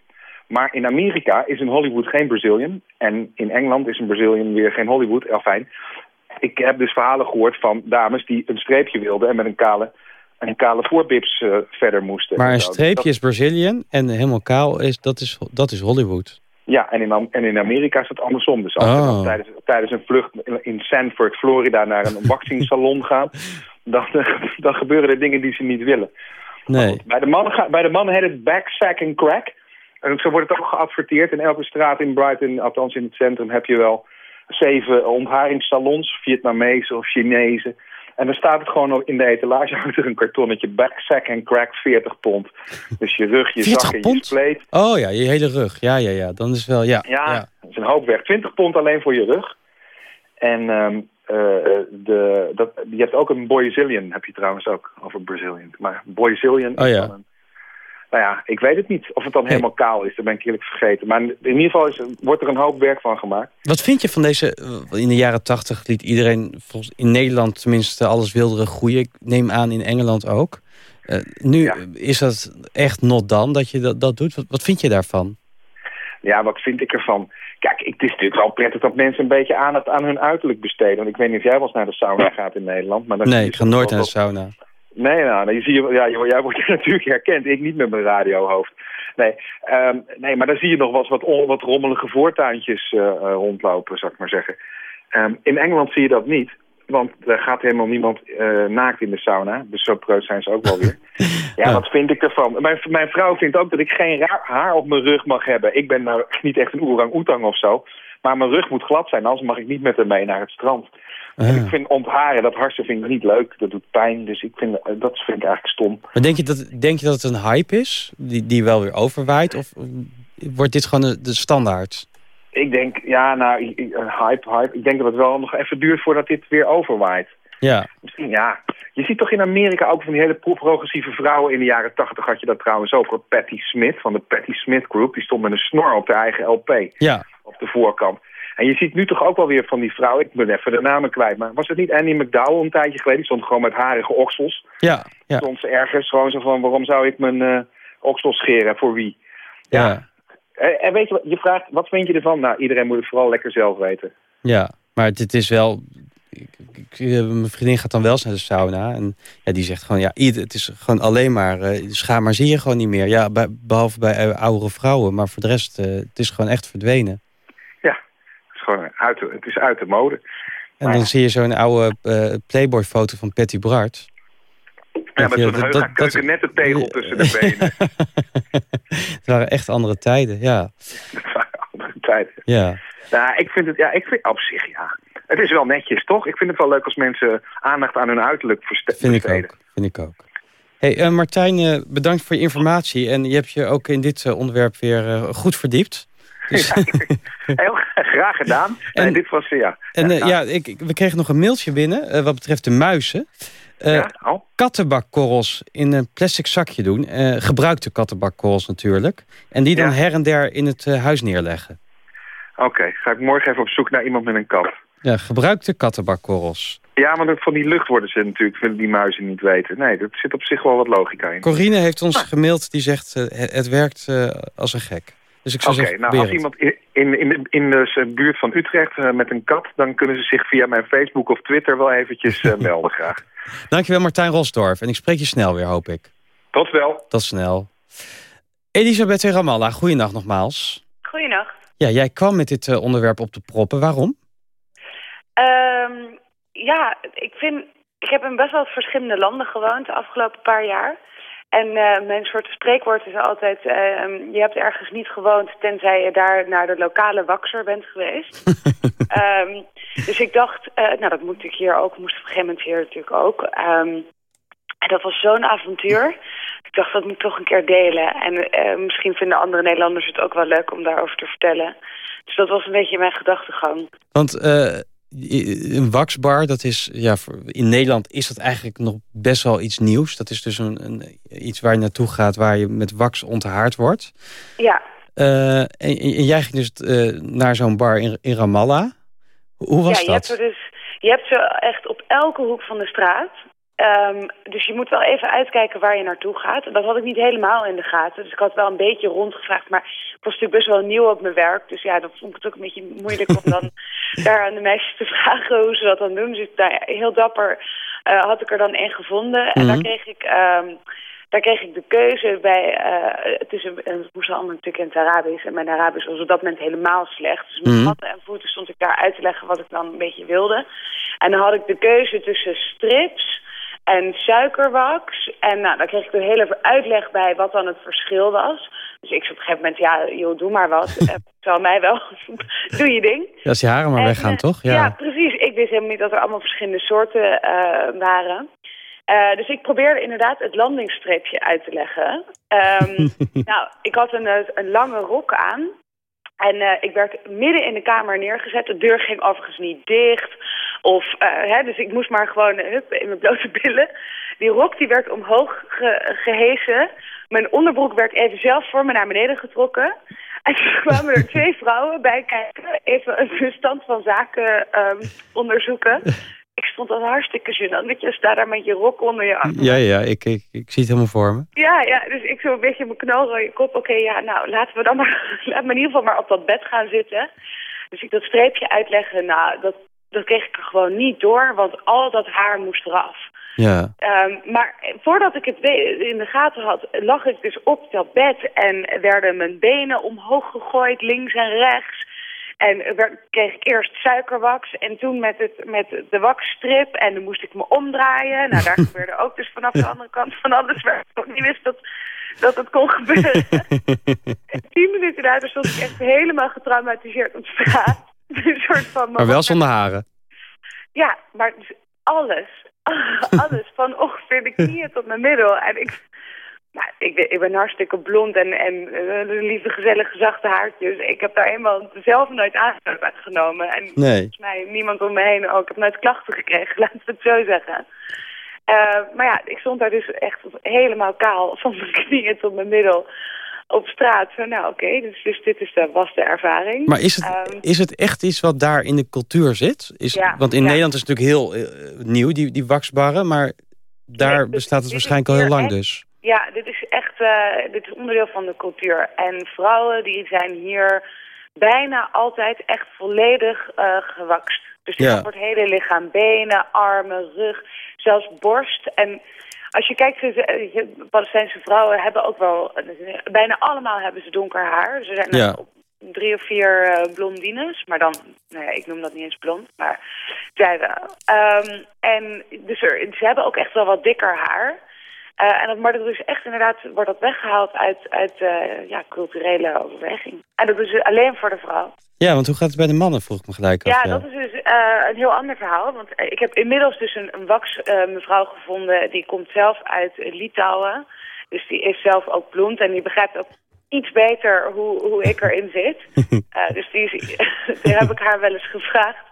Maar in Amerika is een Hollywood geen Brazilian. En in Engeland is een Brazilian weer geen Hollywood. Enfin, ik heb dus verhalen gehoord van dames die een streepje wilden... en met een kale, een kale voorbips eh, verder moesten. Maar En een. Dus streepje is Brazilian en helemaal kaal is, dat is, dat is Hollywood. Ja, en in, en in Amerika is het andersom. Dus als je Oh. dan tijdens, tijdens een vlucht in- Sanford, Florida... naar een <laughs> waxingsalon gaat... Dan, <laughs> dan gebeuren er dingen die ze niet willen. Nee. Bij de mannen, ga- bij de mannen heet het back, sack en crack. En zo wordt het ook geadverteerd. In elke straat in Brighton, althans in het centrum, heb je wel zeven ontharingssalons, Vietnamezen of Chinezen. En dan staat het gewoon nog in de etalage <laughs> achter een kartonnetje. Back, sack en crack, 40 pond. Dus je rug, je 40 zak en je spleet. Oh ja, je hele rug. Ja, ja, ja. Dan is wel, ja. Ja, dat is een hoop weg. 20 pond alleen voor je rug. En ehm, eh, de, dat, je hebt ook een Brazilian, heb je trouwens ook, over Brazilian. Maar Brazilian Oh is ja. dan een... Nou ja, ik weet het niet of het dan helemaal kaal is. Dat ben ik eerlijk vergeten. Maar in ieder geval is, wordt er een hoop werk van gemaakt. Wat vind je van deze... eh, In de jaren tachtig liet iedereen, volgens, in Nederland tenminste, alles wilderen groeien. Ik neem aan in Engeland ook. Eh, nu is dat echt not dan dat je dat, dat doet. Wat, wat vind je daarvan? Ja, wat vind ik ervan? Kijk, het is natuurlijk wel prettig dat mensen een beetje aandacht aan hun uiterlijk besteden. Want ik weet niet of jij wel eens naar de sauna gaat in Nederland. Maar dan Nee, ik ga nooit naar de sauna. Nee, nou, dan zie je, ja, jij wordt <laughs> natuurlijk herkend. Ik niet met mijn radiohoofd. Nee, ehm, nee maar dan zie je nog wel eens wat, on- wat rommelige voortuintjes eh, eh, rondlopen, zou ik maar zeggen. Ehm, in Engeland zie je dat niet. Want er gaat helemaal niemand eh, naakt in de sauna. Dus zo preut zijn ze ook wel weer. <laughs> Ja, wat vind ik ervan? Mijn, mijn vrouw vindt ook dat ik geen haar op mijn rug mag hebben. Ik ben nou <laughs> niet echt een orang-oetang of zo. Maar mijn rug moet glad zijn, anders mag ik niet met haar mee naar het strand. En ik vind ontharen, dat harsen vind ik niet leuk. Dat doet pijn, dus ik vind, eh, dat vind ik eigenlijk stom. Maar denk je dat, denk je dat het een hype is? Die, die wel weer overwaait? Of eh, wordt dit gewoon de, de standaard? Ik denk, ja, nou, een hype, hype. Ik denk dat het wel nog even duurt voordat dit weer overwaait. Ja. Misschien, ja. Je ziet toch in Amerika ook van die hele pro- progressieve vrouwen. In de jaren tachtig had je dat trouwens ook. Patti Smith van de Patti Smith Group. Die stond met een snor op de eigen LP. Ja. Op de voorkant. En je ziet nu toch ook wel weer van die vrouwen. Ik ben even de namen kwijt. Maar was het niet Annie McDowell een tijdje geleden? Die stond gewoon met harige oksels. Ja. Ja. Stond ze ergens gewoon zo van... Waarom zou ik mijn eh oksels scheren? Voor wie? Ja. En, en weet je? Je vraagt, wat vind je ervan? Nou, iedereen moet het vooral lekker zelf weten. Ja, maar dit is wel... eh, mijn vriendin gaat dan wel eens naar de sauna. En ja, die zegt gewoon, ja, het is gewoon alleen maar... eh schaam maar zie je gewoon niet meer. Ja, bij, behalve bij oudere vrouwen. Maar voor de rest, eh, het is gewoon echt verdwenen. Het is gewoon uit de, het is uit de mode. En dan zie je zo'n oude eh, Playboy-foto van Patty Bart. Ja, met Ja, zo'n dat- heuga dat- keuken net de tegel tussen de benen. <laughs> Het waren echt andere tijden, ja. Dat waren andere tijden. Ja, Nou, ik vind het, ja, ik vind op zich, ja. Het is wel netjes, toch? Ik vind het wel leuk als mensen aandacht aan hun uiterlijk verste- vind ik besteden. ook. Vind ik ook. Hey, eh, Martijn, eh, bedankt voor je informatie. En je hebt je ook in dit onderwerp weer goed verdiept. Dus, <laughs> Heel <laughs> graag gedaan. En, dit was, ja. en eh, ja, ik, ik- we kregen nog een mailtje binnen eh, wat betreft de muizen. Eh, oh. Kattenbakkorrels in een plastic zakje doen. gebruikte kattenbakkorrels natuurlijk. En die dan Ja. her en der in het huis neerleggen. Oké, ga ik morgen even op zoek naar iemand met een kat. Ja, gebruikte kattenbakkorrels. Ja, maar dat- van die lucht worden ze natuurlijk, willen die muizen niet weten. Nee, dat zit op zich wel wat logica in. Corine heeft ons gemaild, die zegt het, werkt als een gek. Dus ik zou zeggen, nou als iemand in, in, in, de, in de buurt van Utrecht eh, met een kat... dan kunnen ze zich via mijn Facebook of Twitter wel eventjes eh, <laughs> melden graag. Dankjewel Martijn Rosdorf. En ik spreek je snel weer, hoop ik. Tot wel. Tot snel. Elisabeth en Ramallah, goeienacht nogmaals. Goeienacht. Ja, jij kwam met dit eh, onderwerp op de proppen. Waarom? Ehm, ja, ik vind... Ik heb in best wel verschillende landen gewoond de afgelopen paar jaar. En eh, mijn soort spreekwoord is altijd... ehm, je hebt ergens niet gewoond tenzij je daar naar de lokale wakser bent geweest. <laughs> Ehm, dus ik dacht, eh, nou dat moet ik hier ook, moest op een gegeven moment hier natuurlijk ook. Ehm, en dat was zo'n avontuur. Ik dacht, dat moet ik toch een keer delen. En eh, misschien vinden andere Nederlanders het ook wel leuk om daarover te vertellen. Dus dat was een beetje mijn gedachtegang. Want eh, een waxbar, dat is, ja, in Nederland is dat eigenlijk nog best wel iets nieuws. Dat is dus een, een, iets waar je naartoe gaat waar je met wax onthaard wordt. Ja, Eh, en, en jij ging dus eh, naar zo'n bar in, in Ramallah. Hoe was ja, je dat? hebt er dus, je hebt ze echt op elke hoek van de straat. Ehm, dus je moet wel even uitkijken waar je naartoe gaat. En dat had ik niet helemaal in de gaten. Dus ik had wel een beetje rondgevraagd. Maar ik was natuurlijk best wel nieuw op mijn werk. Dus ja, dat vond ik het ook een beetje moeilijk om dan <laughs> daar aan de meisjes te vragen hoe ze dat dan doen. Dus nou ja, heel dapper eh, had ik er dan één gevonden. En daar Mhm. kreeg ik... ehm, daar kreeg ik de keuze bij, eh het, is een, het moest allemaal natuurlijk in het Arabisch. En mijn Arabisch was op dat moment helemaal slecht. Dus met Mhm. handen en voeten stond ik daar uit te leggen wat ik dan een beetje wilde. En dan had ik de keuze tussen strips en suikerwax. En nou, dan kreeg ik een hele uitleg bij wat dan het verschil was. Dus ik zei op een gegeven moment, ja, joh, doe maar wat. <laughs> Eh, Zal mij wel, <laughs> doe je ding. Ja, als die haren maar En, weggaan, eh, toch? Ja. precies. Ik wist helemaal niet dat er allemaal verschillende soorten eh, waren. Dus ik probeerde inderdaad het landingsstreepje uit te leggen. Ehm, <laughs> nou, ik had een, een lange rok aan. En ik werd midden in de kamer neergezet. De deur ging overigens niet dicht. Of, eh, hè, dus ik moest maar gewoon eh, hup, in mijn blote billen. Die rok die werd omhoog ge- gehesen. Mijn onderbroek werd even zelf voor me naar beneden getrokken. En toen kwamen er twee <laughs> vrouwen bij kijken. Even een bestand van zaken ehm, onderzoeken. Ik stond al hartstikke gênant. Dat je staat daar met je rok onder je arm. Ja, ja, ik, ik, ik zie het helemaal voor me. Ja, ja, dus ik zo een beetje mijn knalrode kop. Oké, ja, nou, laten we dan maar, <laughs> laat me in ieder geval maar op dat bed gaan zitten. Dus ik dat streepje uitleggen, nou, dat, dat kreeg ik er gewoon niet door, want al dat haar moest eraf. Ja. Ehm, maar voordat ik het in de gaten had, lag ik dus op dat bed en werden mijn benen omhoog gegooid, links en rechts. En er werd, kreeg ik eerst suikerwax en toen met, het, met de waxstrip en dan moest ik me omdraaien. Nou, daar <laughs> gebeurde ook dus vanaf de andere kant van alles waar ik ook niet wist dat, dat het kon gebeuren. <laughs> Tien minuten later stond ik echt helemaal getraumatiseerd op straat. <laughs> Een soort van... Maar wel zonder haren. Ja, maar dus alles. <laughs> alles. Van ongeveer de knieën tot mijn middel. En ik... nou, ik, ben- ik ben hartstikke blond en, en eh, lieve, gezellige, zachte haartjes. Ik heb daar eenmaal zelf nooit aanstoot aan genomen. En Nee. volgens mij niemand om me heen ook. Ik heb nooit klachten gekregen, <laughs> laten we het zo zeggen. Eh, maar ja, ik stond daar dus echt helemaal kaal, van mijn knieën tot mijn middel op straat. Zo, nou oké, dus, dus dit is de, was de ervaring. Maar is het, Ehm, is het echt iets wat daar in de cultuur zit? Is, Ja, want in ja. Nederland is het natuurlijk heel eh, nieuw, die, die waxbarren. Maar daar bestaat het waarschijnlijk al heel lang echt- dus. Ja, dit is echt eh, dit is onderdeel van de cultuur. En vrouwen die zijn hier bijna altijd echt volledig eh gewakst. Dus Ja. het hele lichaam, benen, armen, rug, zelfs borst. En als je kijkt, je- Palestijnse vrouwen hebben ook wel, bijna allemaal hebben ze donker haar. Ze zijn Ja. op drie of vier eh, blondines, maar dan, nou ja, ik noem dat niet eens blond, maar zij wel. Ehm, en dus er, ze hebben ook echt wel wat dikker haar. Eh, en dat, maar dat is echt inderdaad, wordt dat weggehaald uit, uit eh, ja, culturele overweging. En dat is alleen voor de vrouw. Ja, want hoe gaat het bij de mannen, vroeg ik me gelijk af. Ja, dat is dus eh, een heel ander verhaal. Want eh, ik heb inmiddels dus een, een wax eh, mevrouw gevonden. Die komt zelf uit Litouwen. Dus die is zelf ook blond. En die begrijpt ook iets beter hoe, hoe ik erin zit. <laughs> Dus die <laughs> daar heb ik haar wel eens gevraagd.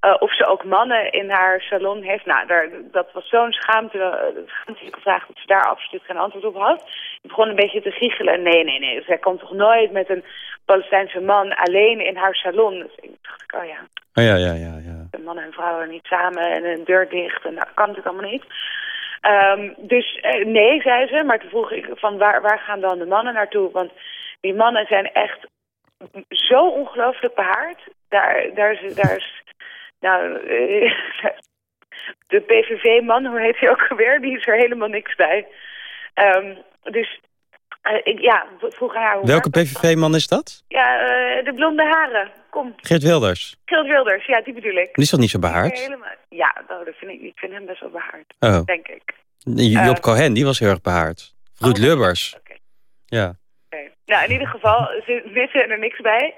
Eh, of ze ook mannen in haar salon heeft. Nou, daar, dat was zo'n schaamte, eh, schaamtelijke vraag dat ze daar absoluut geen antwoord op had. Die begon een beetje te giechelen. Nee, nee, nee. Zij komt toch nooit met een Palestijnse man alleen in haar salon. Dus ik dacht, oh ja, Oh ja, ja, ja. ja. mannen en vrouwen niet samen en een deur dicht. En dat kan natuurlijk allemaal niet. Ehm, dus eh, nee, zei ze. Maar toen vroeg ik van waar, waar gaan dan de mannen naartoe? Want die mannen zijn echt zo ongelooflijk behaard. Daar, daar, is, daar is... Nou, eh, <laughs> de PVV-man, hoe heet hij ook alweer? Die is er helemaal niks bij. Ehm, dus eh, ik, ja, vroeg haar... hoe Welke dat? PVV-man is dat? Ja, eh, de blonde haren. Kom, Geert Wilders. Geert Wilders. Ja, die bedoel ik. Die is toch niet zo behaard? Helemaal. Ja, nou, dat vind ik, ik vind hem best wel behaard. Oh. Denk ik. Job Eh, Cohen, die was heel erg behaard. Ruud Lubbers. Ja. Oké. Nou, in ieder geval, ze wisten er niks bij.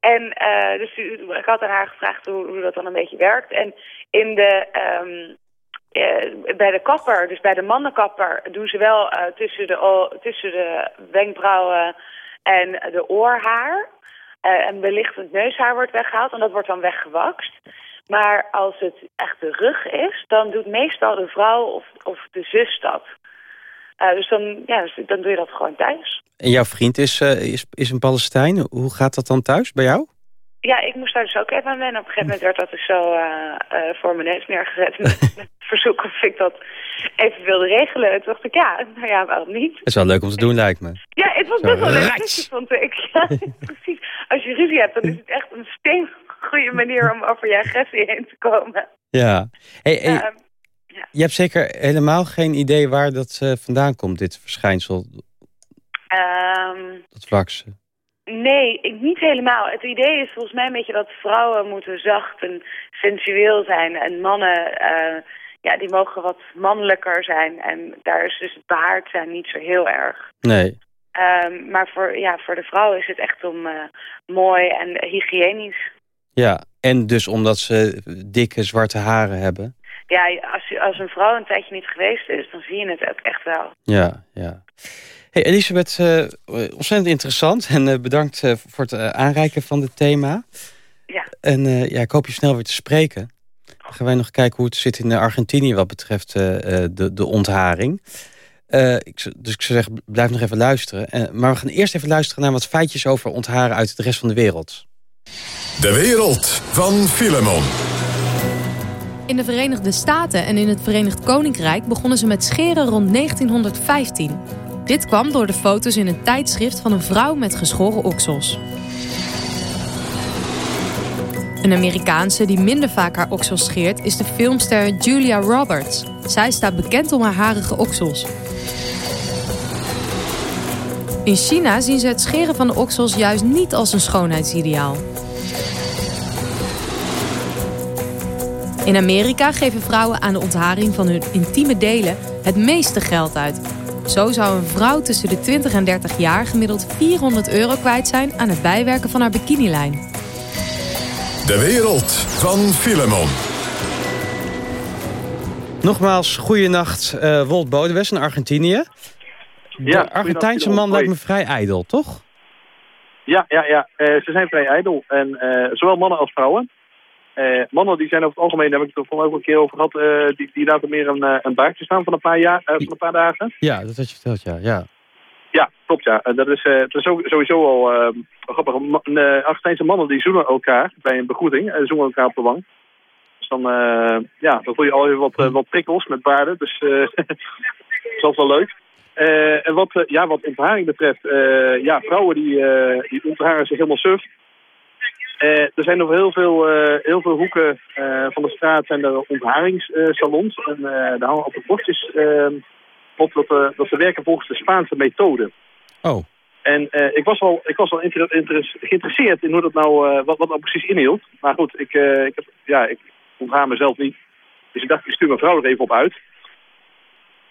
En eh, dus ik had aan haar gevraagd hoe, hoe dat dan een beetje werkt. En in de, ehm, eh, bij de kapper, dus bij de mannenkapper, doen ze wel eh, tussen, de, tussen de wenkbrauwen en de oorhaar. en belichtend neushaar wordt weggehaald en dat wordt dan weggewakst. Maar als het echt de rug is, dan doet meestal de vrouw of, of de zus dat. Eh, dus dan, ja, dus dan doe je dat gewoon thuis. En jouw vriend is, eh, is, is een Palestijn. Hoe gaat dat dan thuis bij jou? Ja, ik moest daar dus ook even aan wennen. Op een gegeven moment werd dat dus zo eh, voor mijn neus neergezet. <laughs> Met het verzoek of ik dat even wilde regelen. En toen dacht ik, ja, nou ja, waarom niet? Het is wel leuk om te doen, lijkt me. Ja, het was best wel leuk, vond ik. <laughs> Ja, precies. Als je ruzie hebt, dan is het echt een steen goede manier om over je agressie heen te komen. Ja. Hey, hey, Ehm, Je hebt zeker helemaal geen idee waar dat eh, vandaan komt, dit verschijnsel, ehm, dat vlaksen. Nee, ik, niet helemaal. Het idee is volgens mij een beetje dat vrouwen moeten zacht en sensueel zijn. En mannen, eh, ja, die mogen wat mannelijker zijn. En daar is dus het behaard zijn niet zo heel erg. Nee. Ehm, maar voor, ja, voor de vrouw is het echt om eh, mooi en hygiënisch. Ja, en dus omdat ze dikke zwarte haren hebben. Ja, als, als een vrouw een tijdje niet geweest is, dan zie je het ook echt wel. Ja, ja. Hey Elisabeth, eh, ontzettend interessant. En eh, bedankt eh, voor het eh, aanreiken van het thema. Ja. En eh, ja, ik hoop je snel weer te spreken. Dan gaan wij nog kijken hoe het zit in Argentinië wat betreft eh, eh, de, de ontharing. Eh, ik, dus ik zou zeggen, blijf nog even luisteren. Maar we gaan eerst even luisteren naar wat feitjes over ontharen uit de rest van de wereld. De wereld van Filemon. In de Verenigde Staten en in het Verenigd Koninkrijk begonnen ze met scheren rond 1915. Dit kwam door de foto's in een tijdschrift van een vrouw met geschoren oksels. Een Amerikaanse die minder vaak haar oksels scheert is de filmster Julia Roberts. Zij staat bekend om haar harige oksels. In China zien ze het scheren van de oksels juist niet als een schoonheidsideaal. In Amerika geven vrouwen aan de ontharing van hun intieme delen het meeste geld uit. Zo zou een vrouw tussen de 20 en 30 jaar gemiddeld 400 euro kwijt zijn aan het bijwerken van haar bikinilijn. De wereld van Filemon. Nogmaals, goeienacht, eh Wolt Bodewes in Argentinië. Ja, de Argentijnse man lijkt me vrij ijdel, toch? Ja, ja, ja. Eh, ze zijn vrij ijdel. En eh, zowel mannen als vrouwen. Eh, mannen die zijn over het algemeen, daar heb ik het er ook een keer over gehad, eh, die, die laten meer een, eh, een baardje staan van een paar, jaar, van een paar dagen. Ja, dat had je verteld, ja. ja. Ja, klopt ja. En dat is, dat is sowieso al eh, grappig. Argentijnse mannen die zoenen elkaar bij een begroeting. En zoenen elkaar op de wang. Dus dan, ja, dan voel je alweer wat, wat prikkels met baarden. Dus <laughs> dat is altijd wel leuk. En wat, ja, wat ontharing betreft, ja, vrouwen die, die ontharen zich helemaal suf. Eh, er zijn op heel veel, eh, heel veel hoeken eh, van de straat zijn er ontharingssalons. en daar hangen op de bordjes eh, op dat, dat ze werken volgens de Spaanse methode. Oh. En ik was wel, ik was wel inter- inter- geïnteresseerd in hoe dat nou, wat, wat nou precies inhield. Maar goed, ik, eh, ik, heb, ja, ik onthaar mezelf niet. Dus ik dacht, ik stuur mijn vrouw er even op uit.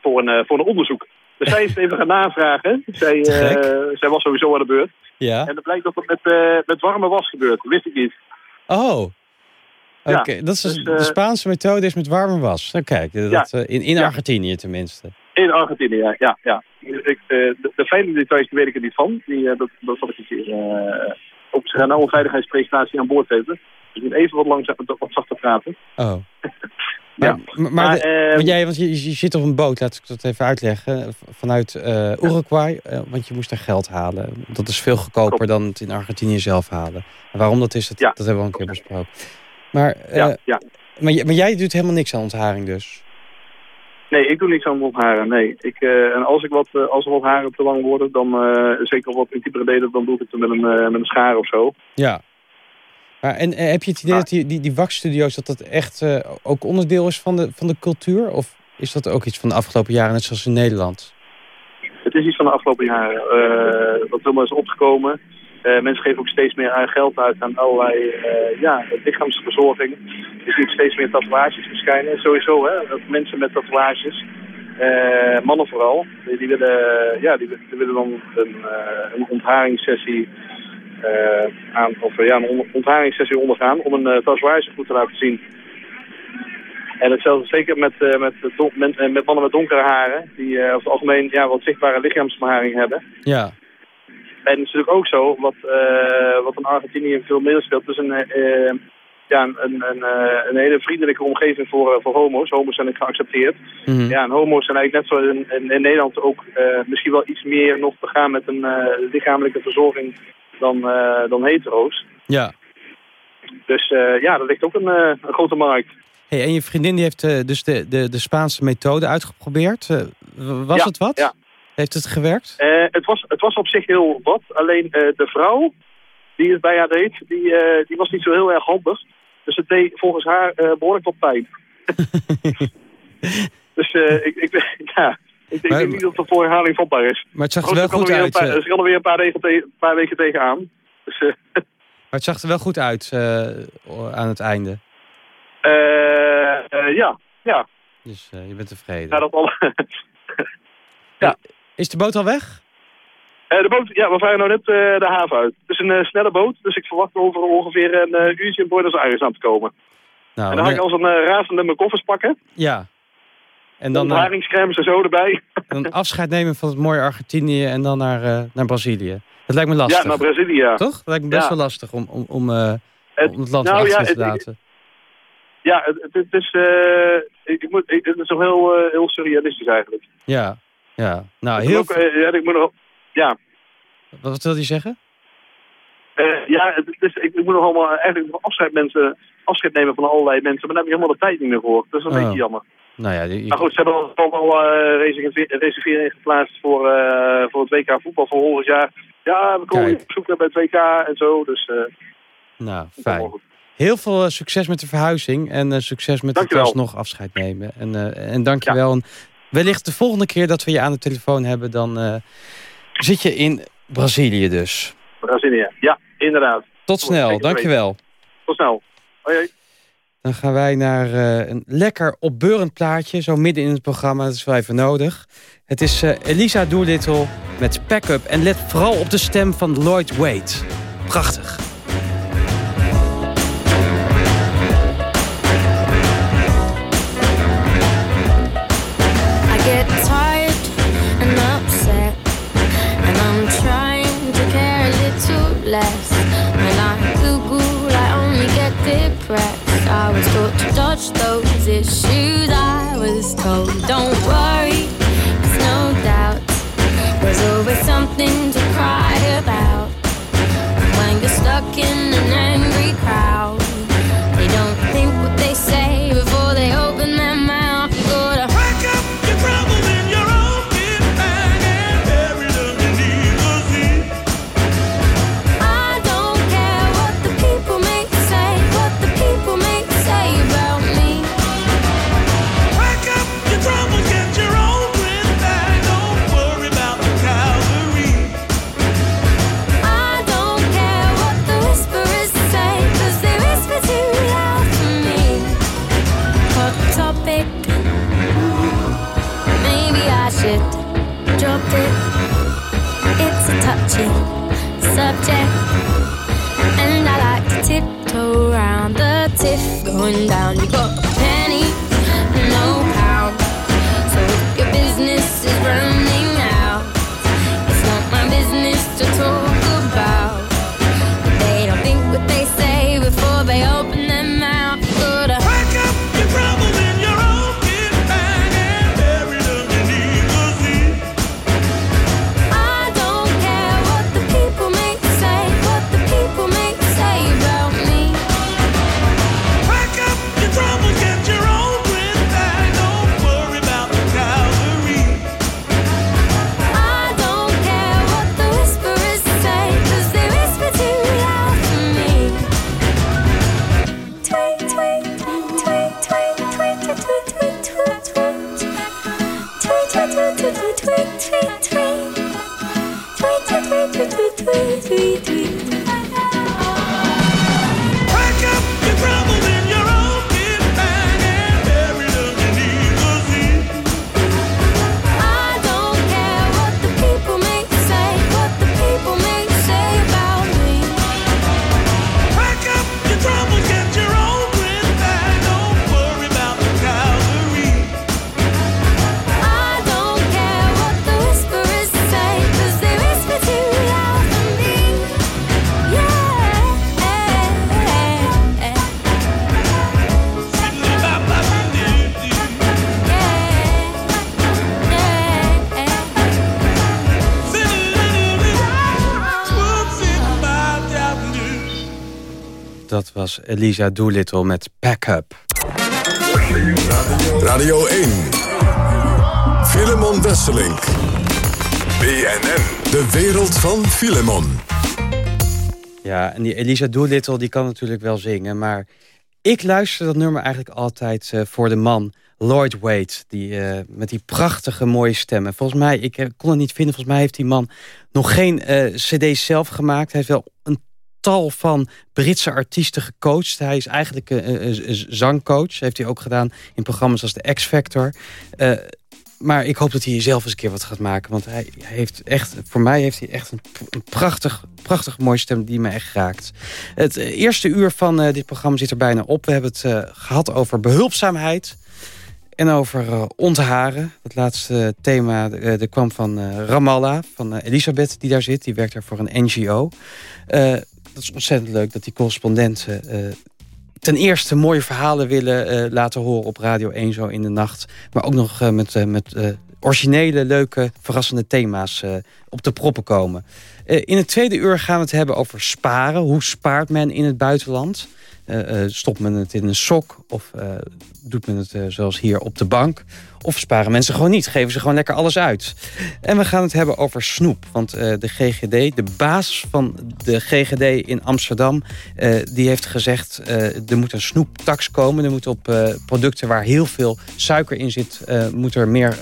Voor een, voor een onderzoek. Dus zij is even gaan navragen. Zij, eh, zij was sowieso aan de beurt. Ja. En het blijkt dat het met, eh, met warme was gebeurd. Dat wist ik niet. Oh. Oké, Ja, dat is dus, de eh, Spaanse methode is met warme was. Nou, kijk, dat, in, in. Argentinië tenminste. In Argentinië, ja. ja, ja. Ik, de, de fijne details die weet ik er niet van. Die, dat, dat zal ik een keer op ze gaan nou een veiligheidspresentatie aan boord geven. Dus ik moet even wat, langzaam, wat zachter praten. Oh. <laughs> Ja. Maar, maar de- eh, want jij, want je, je zit op een boot, laat ik dat even uitleggen, vanuit eh, Uruguay, eh, want je moest daar geld halen. Dat is veel goedkoper dan het in Argentinië zelf halen. En waarom dat is, dat, dat hebben we al een keer besproken. Maar, eh, Ja, ja. Maar, maar jij doet helemaal niks aan ontharing dus? Nee, ik doe niks aan mijn haren. Nee. Ik, en als, ik wat, als er wat haren te lang worden, dan zeker wat intiemere delen, dan doe ik het met een, met een schaar of zo. Ja. Maar, en eh, heb je het idee dat die, die, die waxstudio's, dat dat echt eh, ook onderdeel is van de, van de cultuur? Of is dat ook iets van de afgelopen jaren, net zoals in Nederland? Het is iets van de afgelopen jaren. eh wat helemaal is opgekomen. Eh, mensen geven ook steeds meer geld uit aan allerlei eh, ja, lichaamsverzorging. Je ziet steeds meer tatoeages verschijnen. Sowieso, hè, dat mensen met tatoeages, mannen vooral, die, die willen, ja, die, die willen dan een, een ontharingssessie aan, of eh, ja, een on- ontharingssessie ondergaan om een eh, tatoeage goed te laten zien. En hetzelfde zeker met, eh, met, met, eh, met mannen met donkere haren, die eh, over het algemeen ja, wat zichtbare lichaamsbeharing hebben. Ja. En het is natuurlijk ook zo, wat, eh, wat in Argentinië veel meer speelt, is een, eh, eh, ja, een, een, een, eh, een hele vriendelijke omgeving voor, eh, voor homo's. Homo's zijn geaccepteerd. Ja, en homo's zijn eigenlijk net zo in, in, in Nederland ook eh, misschien wel iets meer nog begaan met een eh, lichamelijke verzorging dan, eh, dan hetero's. Ja. Dus eh, ja, dat ligt ook een, eh, een grote markt. Hey, en je vriendin die heeft dus de, de, de Spaanse methode uitgeprobeerd. Was Ja, het wat? ja. Heeft het gewerkt? Het, was, het was op zich heel wat. Alleen de vrouw die het bij haar deed, die, die was niet zo heel erg handig. Dus het deed volgens haar eh, behoorlijk wat pijn. <laughs> dus ik, ik, <laughs> ja, ik, denk niet dat het voor herhaling vatbaar is. Maar het zag er wel goed er uit. Een paar, eh. ze kan er weer een paar weken, te- paar weken tegenaan. Dus eh, <laughs> Maar het zag er wel goed uit eh, aan het einde. eh, eh, ja, ja. Dus je bent tevreden. Ja, dat al. <laughs> Is de boot al weg? De boot, ja, we varen nou net de haven uit. Het is een snelle boot, dus ik verwacht over ongeveer een uurtje in Buenos Aires aan te komen. Nou, en dan ga ik als een razende mijn koffers pakken. Ja. En Dan eh, haringscremes en zo erbij. <laughs> dan afscheid nemen van het mooie Argentinië en dan naar, eh, naar Brazilië. Dat lijkt me lastig. Ja, naar Brazilië. ja. Toch? Dat lijkt me best Ja. wel lastig om, om, om, eh, Het- om het land nou ja, te laten. Ja, het, het, is, eh, ik, ik moet, ik, het is toch heel, heel surrealistisch eigenlijk. Ja, ja. Nou, Ik heel ook, ik moet nog, ja, Wat, wat wil je zeggen? ja het, is, ik, ik moet nog allemaal eigenlijk nog afscheid, mensen, afscheid nemen van allerlei mensen, maar daar heb je helemaal de tijd niet meer voor. Dat is een Oh. beetje jammer. Nou ja, die- Maar goed, ze hebben al, al wel eh, reserve- reserveringen geplaatst voor, eh, voor het WK voetbal voor volgend jaar. Ja, we komen op zoek naar bij het WK en zo. Dus eh, nou, fijn. Heel veel succes met de verhuizing en succes met Dankjewel. het alsnog afscheid nemen. En, eh en dankjewel. En wellicht de volgende keer dat we je aan de telefoon hebben, dan zit je in Brazilië dus. Brazilië. Ja, inderdaad. Tot snel, dankjewel. Tot snel. Hoi, hoi. Dan gaan wij naar eh, een lekker opbeurend plaatje, zo midden in het programma. Dat is wel even nodig. Het is eh, Elisa Doolittle met Pack Up. En let vooral op de stem van Lloyd Wade. Prachtig. wash those issues. I was told, don't subject. And I like to tiptoe around the tiff going down. You got was Elisa Doolittle met Pack Up. Radio 1. Filemon Wesselink. BNN. De wereld van Filemon. Ja, en die Elisa Doolittle die kan natuurlijk wel zingen, maar ik luister dat nummer eigenlijk altijd eh, voor de man Lloyd Wade, die eh, met die prachtige mooie stemmen. Volgens mij, ik eh, kon het niet vinden, volgens mij heeft die man nog geen eh, cd's zelf gemaakt. Hij heeft wel een tal van Britse artiesten gecoacht. Hij is eigenlijk een, een- een zangcoach. Heeft hij ook gedaan in programma's als de X Factor. Eh, maar ik hoop dat hij zelf eens een keer wat gaat maken. Want hij heeft echt, voor mij heeft hij echt een, een prachtig, prachtig mooie stem die me echt raakt. Het eh, eerste uur van eh, dit programma zit er bijna op. We hebben het eh, gehad over behulpzaamheid. En over ontharen. Het laatste thema kwam van Ramallah, van Elisabeth die daar zit. Die werkt daar voor een NGO. Dat is ontzettend leuk dat die correspondenten... eh, ten eerste mooie verhalen willen eh, laten horen op Radio 1 zo in de nacht. Maar ook nog eh, met, met originele, leuke, verrassende thema's op de proppen komen. Eh, in het tweede uur gaan we het hebben over sparen. Hoe spaart men in het buitenland? Eh, eh, stopt men het in een sok of doet men het zoals hier op de bank? Of sparen mensen gewoon niet, geven ze gewoon lekker alles uit. En we gaan het hebben over snoep. Want de GGD, de baas van de GGD in Amsterdam... die heeft gezegd, er moet een snoeptax komen. Er moet op producten waar heel veel suiker in zit... moet er meer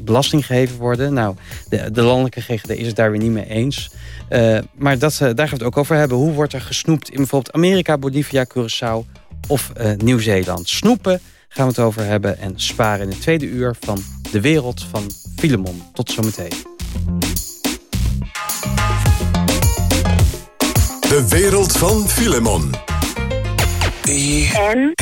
belasting gegeven worden. Nou, de, de landelijke GGD is het daar weer niet mee eens. Eh, maar dat, daar gaan we het ook over hebben. Hoe wordt er gesnoept in bijvoorbeeld Amerika, Bolivia, Curaçao of eh, Nieuw-Zeeland? Snoepen gaan we het over hebben. En sparen in het tweede uur van De Wereld van Filemon. Tot zometeen. De wereld van Filemon. En?